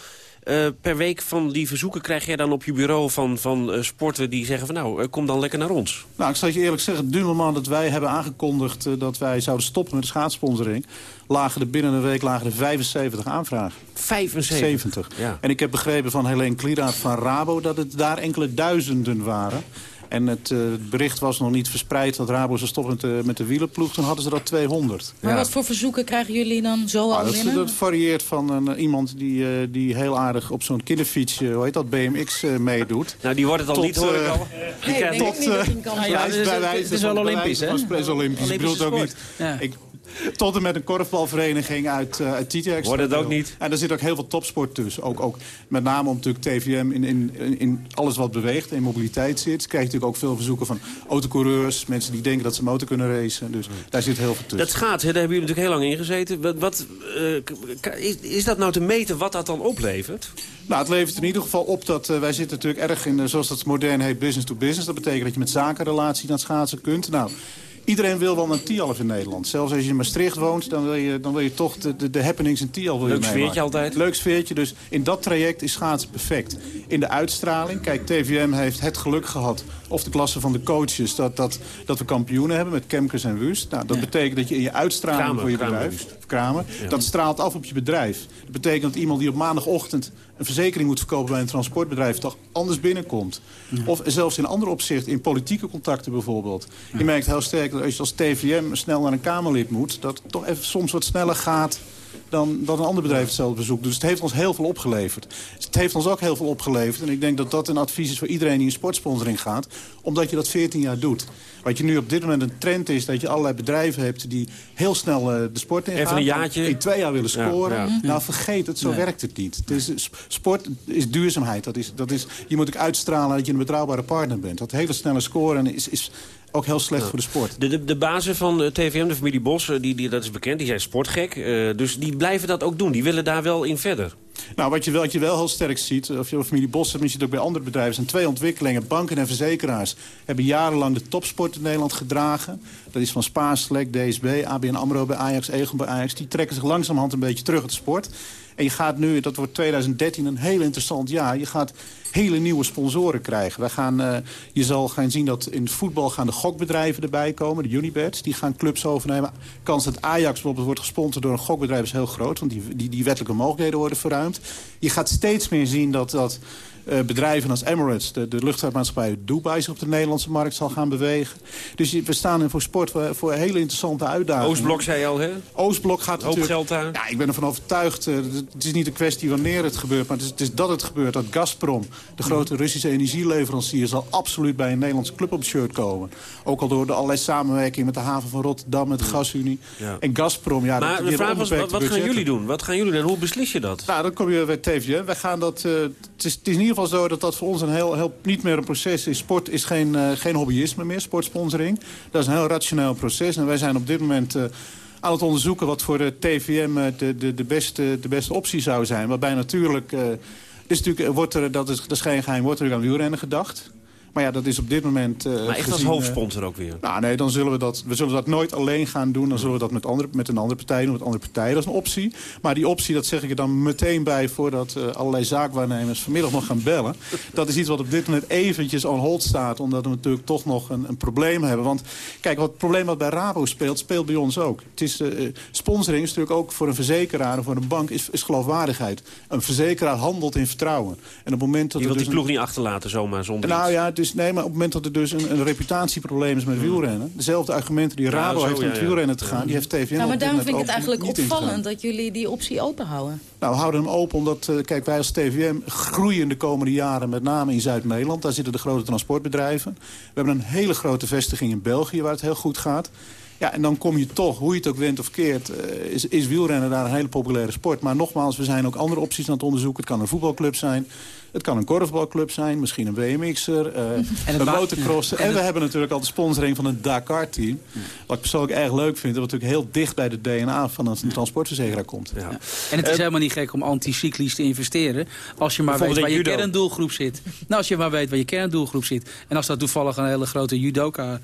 per week van die verzoeken krijg jij dan op je bureau... van, van sporten die zeggen van nou, kom dan lekker naar ons? Nou, ik zal je eerlijk zeggen, het moment dat wij hebben aangekondigd... dat wij zouden stoppen met de schaatssponsoring... lagen er binnen een week lagen er 75 aanvragen. 75? 70. Ja. En ik heb begrepen van Helene Klieraat van Rabo... dat het daar enkele duizenden waren... En het uh, bericht was nog niet verspreid dat Rabo zou stoppen met de, met de wielerploeg. Toen hadden ze dat 200. Maar wat voor verzoeken krijgen jullie dan zo al nou, dat, dat, varieert van een, iemand die, uh, die heel aardig op zo'n kinderfiets, uh, hoe heet dat, BMX meedoet. Nou, die wordt het al tot, niet, hoor ik al. Die nee, tot, niet dat kan nou, ja, het is wel Olympisch, hè? Het is Olympisch, ik bedoel het ook niet. Ja. Ik, tot en met een korfbalvereniging uit, uh, uit TTX. Wordt het ook niet? En er zit ook heel veel topsport tussen. Ook, ook met name om natuurlijk TVM in, in, in alles wat beweegt en mobiliteit zit. Krijg je natuurlijk ook veel verzoeken van autocoureurs. Mensen die denken dat ze motor kunnen racen. Dus daar zit heel veel tussen. Dat schaatsen, daar hebben jullie natuurlijk heel lang in gezeten. Wat, wat uh, is, is dat nou te meten wat dat dan oplevert? Nou, het levert in ieder geval op dat uh, wij zitten natuurlijk erg in, zoals dat modern heet, business to business. Dat betekent dat je met zakenrelatie naar het schaatsen kunt. Nou, Iedereen wil wel een Tialf in Nederland. Zelfs als je in Maastricht woont, dan wil je, dan wil je toch de, de, de happenings in Tialf Leuk sfeertje altijd. Leuk sfeertje. Dus in dat traject is schaatsen perfect. In de uitstraling, kijk, TVM heeft het geluk gehad... of de klasse van de coaches, dat, dat, dat we kampioenen hebben met Kemkers en Wust. Nou, dat betekent dat je in je uitstraling Kramer, voor je Kramer, bedrijf... Kramer, dat straalt af op je bedrijf. Dat betekent dat iemand die op maandagochtend een verzekering moet verkopen bij een transportbedrijf... toch anders binnenkomt. Of zelfs in andere opzicht, in politieke contacten bijvoorbeeld. Je merkt heel sterk dat als je als TVM snel naar een Kamerlid moet... dat het toch even soms wat sneller gaat dan, dan een ander bedrijf hetzelfde bezoekt. Dus het heeft ons heel veel opgeleverd. Het heeft ons ook heel veel opgeleverd. En ik denk dat dat een advies is voor iedereen die in sportsponsoring gaat. Omdat je dat 14 jaar doet. Wat je nu op dit moment een trend is, dat je allerlei bedrijven hebt... die heel snel uh, de sport ingaan. Even een jaartje. In twee jaar willen scoren. Ja, ja. Nou, vergeet het, zo nee. werkt het niet. Het is, sport is duurzaamheid. Dat is, dat is, je moet ook uitstralen dat je een betrouwbare partner bent. Dat hele snelle scoren is, is ook heel slecht ja. voor de sport. De, de, de bazen van de TVM, de familie Bos, die, die, dat is bekend, die zijn sportgek. Uh, dus die blijven dat ook doen. Die willen daar wel in verder. Nou, wat je wel, wat je wel heel sterk ziet, of je familie Bos, maar je ziet ook bij andere bedrijven, zijn twee ontwikkelingen. Banken en verzekeraars hebben jarenlang de topsport in Nederland gedragen. Dat is van Select, DSB, ABN AMRO bij Ajax, Egon bij Ajax. Die trekken zich langzamerhand een beetje terug uit de sport. En je gaat nu, dat wordt 2013 een heel interessant jaar. Je gaat hele nieuwe sponsoren krijgen. Wij gaan, uh, je zal gaan zien dat in het voetbal gaan de gokbedrijven erbij komen. De Unibets, die gaan clubs overnemen. Kans dat Ajax bijvoorbeeld wordt gesponsord door een gokbedrijf is heel groot. Want die, die, die wettelijke mogelijkheden worden verruimd. Je gaat steeds meer zien dat... dat bedrijven als Emirates, de, de luchtvaartmaatschappij Dubai... zich op de Nederlandse markt zal gaan bewegen. Dus we staan voor sport voor, voor hele interessante uitdagingen. Oostblok zei je al, hè? Oostblok gaat Hoop geld daar. Ja, ik ben ervan overtuigd. Uh, het is niet een kwestie wanneer het gebeurt, maar het is, het is dat het gebeurt. Dat Gazprom, de grote Russische energieleverancier... zal absoluut bij een Nederlandse club op het shirt komen. Ook al door de allerlei samenwerking met de haven van Rotterdam... met de gasunie. Ja. En Gazprom, ja... Maar de vraag was, wat, wat gaan jullie doen? Wat gaan jullie doen? Hoe beslis je dat? Nou, dan kom je bij TVM. Wij gaan dat... Uh, het, is, het is in ieder geval zo dat dat voor ons een heel, heel niet meer een proces is. Sport is geen, uh, geen hobbyisme meer, sportsponsoring. Dat is een heel rationeel proces. En wij zijn op dit moment... Uh, aan het onderzoeken wat voor de TVM de, de, de, beste, de beste optie zou zijn. Waarbij natuurlijk... Uh, is natuurlijk wordt er, dat, is, dat geen geheim, wordt er aan wielrennen gedacht. Maar ja, dat is op dit moment... Uh, maar echt gezien, als hoofdsponsor ook weer? Nou nee, dan zullen we dat, we zullen dat nooit alleen gaan doen. Dan zullen we dat met, andere, met een andere partij doen, met andere partijen. Dat is een optie. Maar die optie, dat zeg ik er dan meteen bij... voordat uh, allerlei zaakwaarnemers vanmiddag nog gaan bellen. Dat is iets wat op dit moment eventjes on hold staat. Omdat we natuurlijk toch nog een, een probleem hebben. Want kijk, wat het probleem wat bij Rabo speelt, speelt bij ons ook. Het is, uh, sponsoring is natuurlijk ook voor een verzekeraar of voor een bank... is, is geloofwaardigheid. Een verzekeraar handelt in vertrouwen. En op het moment dat Je wilt dus die ploeg een... niet achterlaten zomaar zonder Nou iets. ja, dus, nee, maar op het moment dat er dus een, een reputatieprobleem is met wielrennen... dezelfde argumenten die Rabo zo, heeft om ja. wielrennen te gaan... die heeft TVM Ja, maar daarom vind ik het eigenlijk opvallend dat jullie die optie open houden. Nou, we houden hem open omdat, uh, kijk, wij als TVM groeien de komende jaren... met name in Zuid-Nederland. Daar zitten de grote transportbedrijven. We hebben een hele grote vestiging in België waar het heel goed gaat. Ja, en dan kom je toch, hoe je het ook went of keert... Uh, is, is wielrennen daar een hele populaire sport. Maar nogmaals, we zijn ook andere opties aan het onderzoeken. Het kan een voetbalclub zijn... Het kan een korfbalclub zijn, misschien een BMX'er, uh, een motocrosser. En, en we hebben natuurlijk al de sponsoring van een Dakar-team. Wat ik persoonlijk erg leuk vind. Wat natuurlijk heel dicht bij de DNA van een transportverzekeraar komt. Ja. Ja. En het is uh, helemaal niet gek om anticyclisch te investeren. Als je maar weet waar je kerndoelgroep zit. Nou, als je maar weet waar je kerndoelgroep zit. En als dat toevallig een hele grote judoka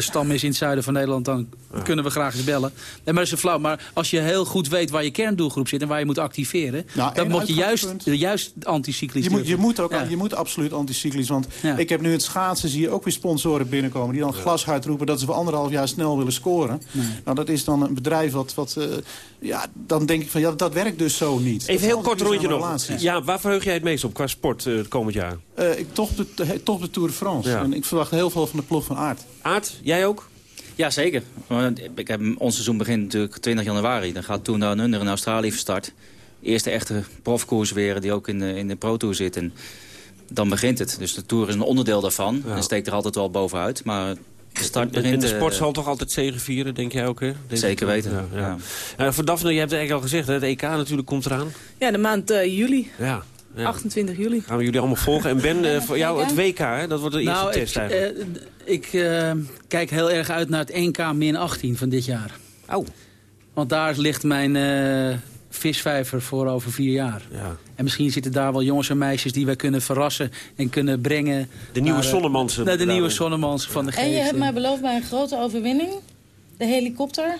stam is in het zuiden van Nederland... dan kunnen we graag eens bellen. Nee, maar dat is een flauw. Maar als je heel goed weet waar je kerndoelgroep zit... en waar je moet activeren... Nou, dan moet je juist, juist anticyclisch Je moet, je moet, ook, Ja. je moet absoluut anticyclisch. Want Ja. ik heb nu het schaatsen, zie je ook weer sponsoren binnenkomen... die dan glashard roepen dat ze voor anderhalf jaar snel willen scoren. Nou, dat is dan een bedrijf wat... wat eh, ja, dan denk ik van, ja, dat werkt dus zo niet. Even heel kort rondje nog. Ja, waar verheug jij het meest op qua sport eh, het komend jaar? Eh, ik toch de, toch de Tour de France. Ja. En ik verwacht heel veel van de ploeg van Aert. Aard, jij ook? Ja, zeker. Want Ik heb, ons seizoen begint natuurlijk 20 januari. Dan gaat Tour Down Under in Australië van start. Eerste echte profkoers weer die ook in de, in de Pro Tour zit. En dan begint het. Dus de Tour is een onderdeel daarvan. Ja. En steekt er altijd wel bovenuit. Maar de start begint... en de sport eh, zal toch altijd zegevieren, denk jij ook, hè? Deze- Zeker weten, Ja, ja. ja. Eh, voor Daphne, je hebt het eigenlijk al gezegd, hè? het EK natuurlijk komt eraan. Ja, de maand eh, juli, Ja. Ja. 28 juli. Gaan we jullie allemaal volgen. En Ben, eh, voor jou het WK, hè? dat wordt de eerste Nou, test ik, eigenlijk. eh, ik eh, kijk heel erg uit naar het NK min 18 van dit jaar. Oh. Want daar ligt mijn eh, visvijver voor over vier jaar. Ja. En misschien zitten daar wel jongens en meisjes die wij kunnen verrassen en kunnen brengen. De nieuwe naar, eh, Zonnemansen. Naar de nieuwe daarin. Zonnemans van de geest. En je hebt mij beloofd bij een grote overwinning. De helikopter.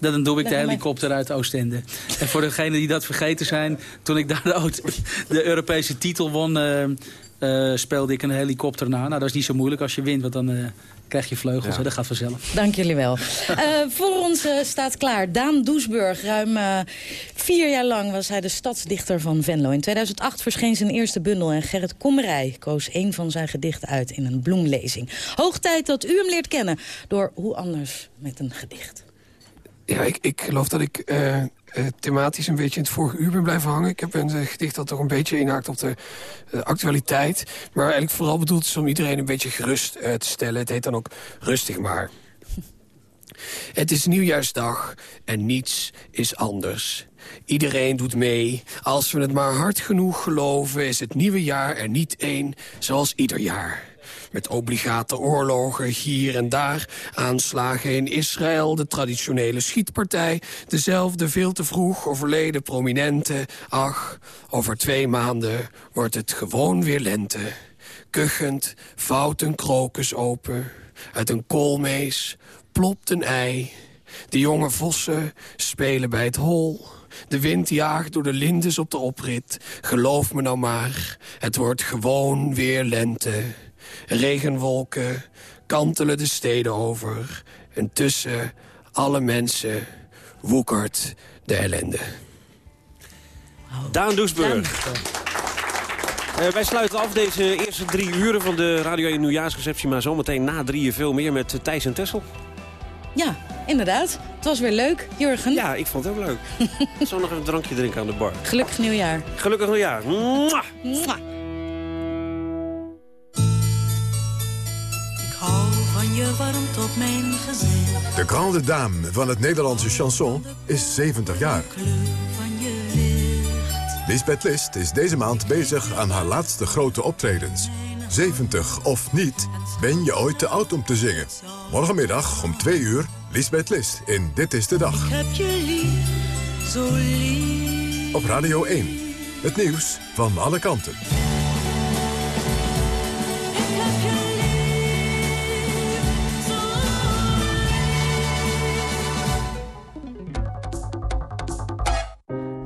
Dan doe ik de helikopter uit Oostende. En voor degenen die dat vergeten zijn... toen ik daar de, de Europese titel won... eh, eh, speelde ik een helikopter na. Nou, dat is niet zo moeilijk als je wint, want dan eh, krijg je vleugels. Ja. Dat gaat vanzelf. Dank jullie wel. Eh, voor ons staat klaar Daan Doesburg. Ruim eh, vier jaar lang was hij de stadsdichter van Venlo. In 2008 verscheen zijn eerste bundel en Gerrit Kommerij koos een van zijn gedichten uit in een bloemlezing. Hoog tijd dat u hem leert kennen door Hoe Anders met een gedicht. Ja, ik, ik geloof dat ik eh, eh, thematisch een beetje in het vorige uur ben blijven hangen. Ik heb een eh, gedicht dat toch een beetje inhaakt op de actualiteit. Maar eigenlijk vooral bedoeld is om iedereen een beetje gerust te stellen. Het heet dan ook Rustig maar. Het is nieuwjaarsdag en niets is anders. Iedereen doet mee. Als we het maar hard genoeg geloven... is het nieuwe jaar er niet één zoals ieder jaar. Met obligate oorlogen hier en daar. Aanslagen in Israël, de traditionele schietpartij. Dezelfde veel te vroeg overleden prominente. Ach, over twee maanden wordt het gewoon weer lente. Kuchend vouwt een krokus open. Uit een koolmees plopt een ei. De jonge vossen spelen bij het hol. De wind jaagt door de lindes op de oprit. Geloof me nou maar, het wordt gewoon weer lente. Regenwolken kantelen de steden over. En tussen alle mensen woekert de ellende. Daan Doesburg. Eh, wij sluiten af deze eerste drie uren van de Radio 1 nieuwjaarsreceptie. Maar zometeen na drieën veel meer met eh, Thijs en Tessel. Ja, inderdaad. Het was weer leuk, Jurgen. Ja, ik vond het ook leuk. Zo nog even een drankje drinken aan de bar. Gelukkig nieuwjaar. Gelukkig nieuwjaar. Mwah! Mwah. Hou van je warmte op mijn gezicht. De grande dame van het Nederlandse chanson is 70 jaar. Kleur van je licht. Lisbeth List is deze maand bezig aan haar laatste grote optredens. 70 of niet, ben je ooit te oud om te zingen? Morgenmiddag om 2 uur, Lisbeth List in Dit is de Dag. Ik heb je lief, zo lief. Op Radio 1, het nieuws van alle kanten.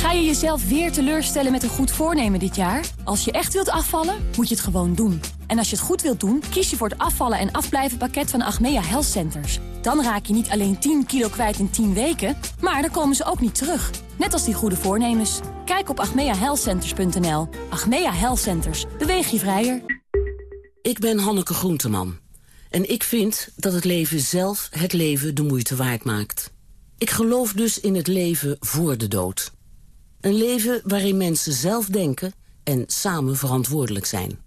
Ga je je jezelf weer teleurstellen met een goed voornemen dit jaar? Als je echt wilt afvallen, moet je het gewoon doen. En als je het goed wilt doen, kies je voor het afvallen en afblijven pakket van Achmea Health Centers. Dan raak je niet alleen 10 kilo kwijt in 10 weken, maar dan komen ze ook niet terug. Net als die goede voornemens. Kijk op achmeahealthcenters.nl. Achmea Health Centers. Beweeg je vrijer. Ik ben Hanneke Groenteman. En ik vind dat het leven zelf het leven de moeite waard maakt. Ik geloof dus in het leven voor de dood. Een leven waarin mensen zelf denken en samen verantwoordelijk zijn.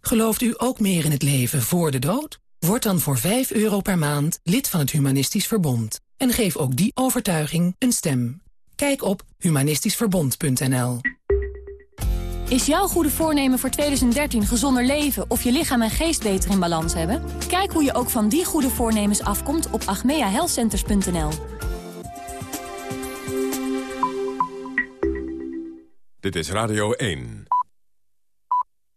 Gelooft u ook meer in het leven voor de dood? Word dan voor 5 euro per maand lid van het Humanistisch Verbond. En geef ook die overtuiging een stem. Kijk op humanistischverbond.nl Is jouw goede voornemen voor 2013 gezonder leven of je lichaam en geest beter in balans hebben? Kijk hoe je ook van die goede voornemens afkomt op agmeahealthcenters.nl. Dit is Radio 1.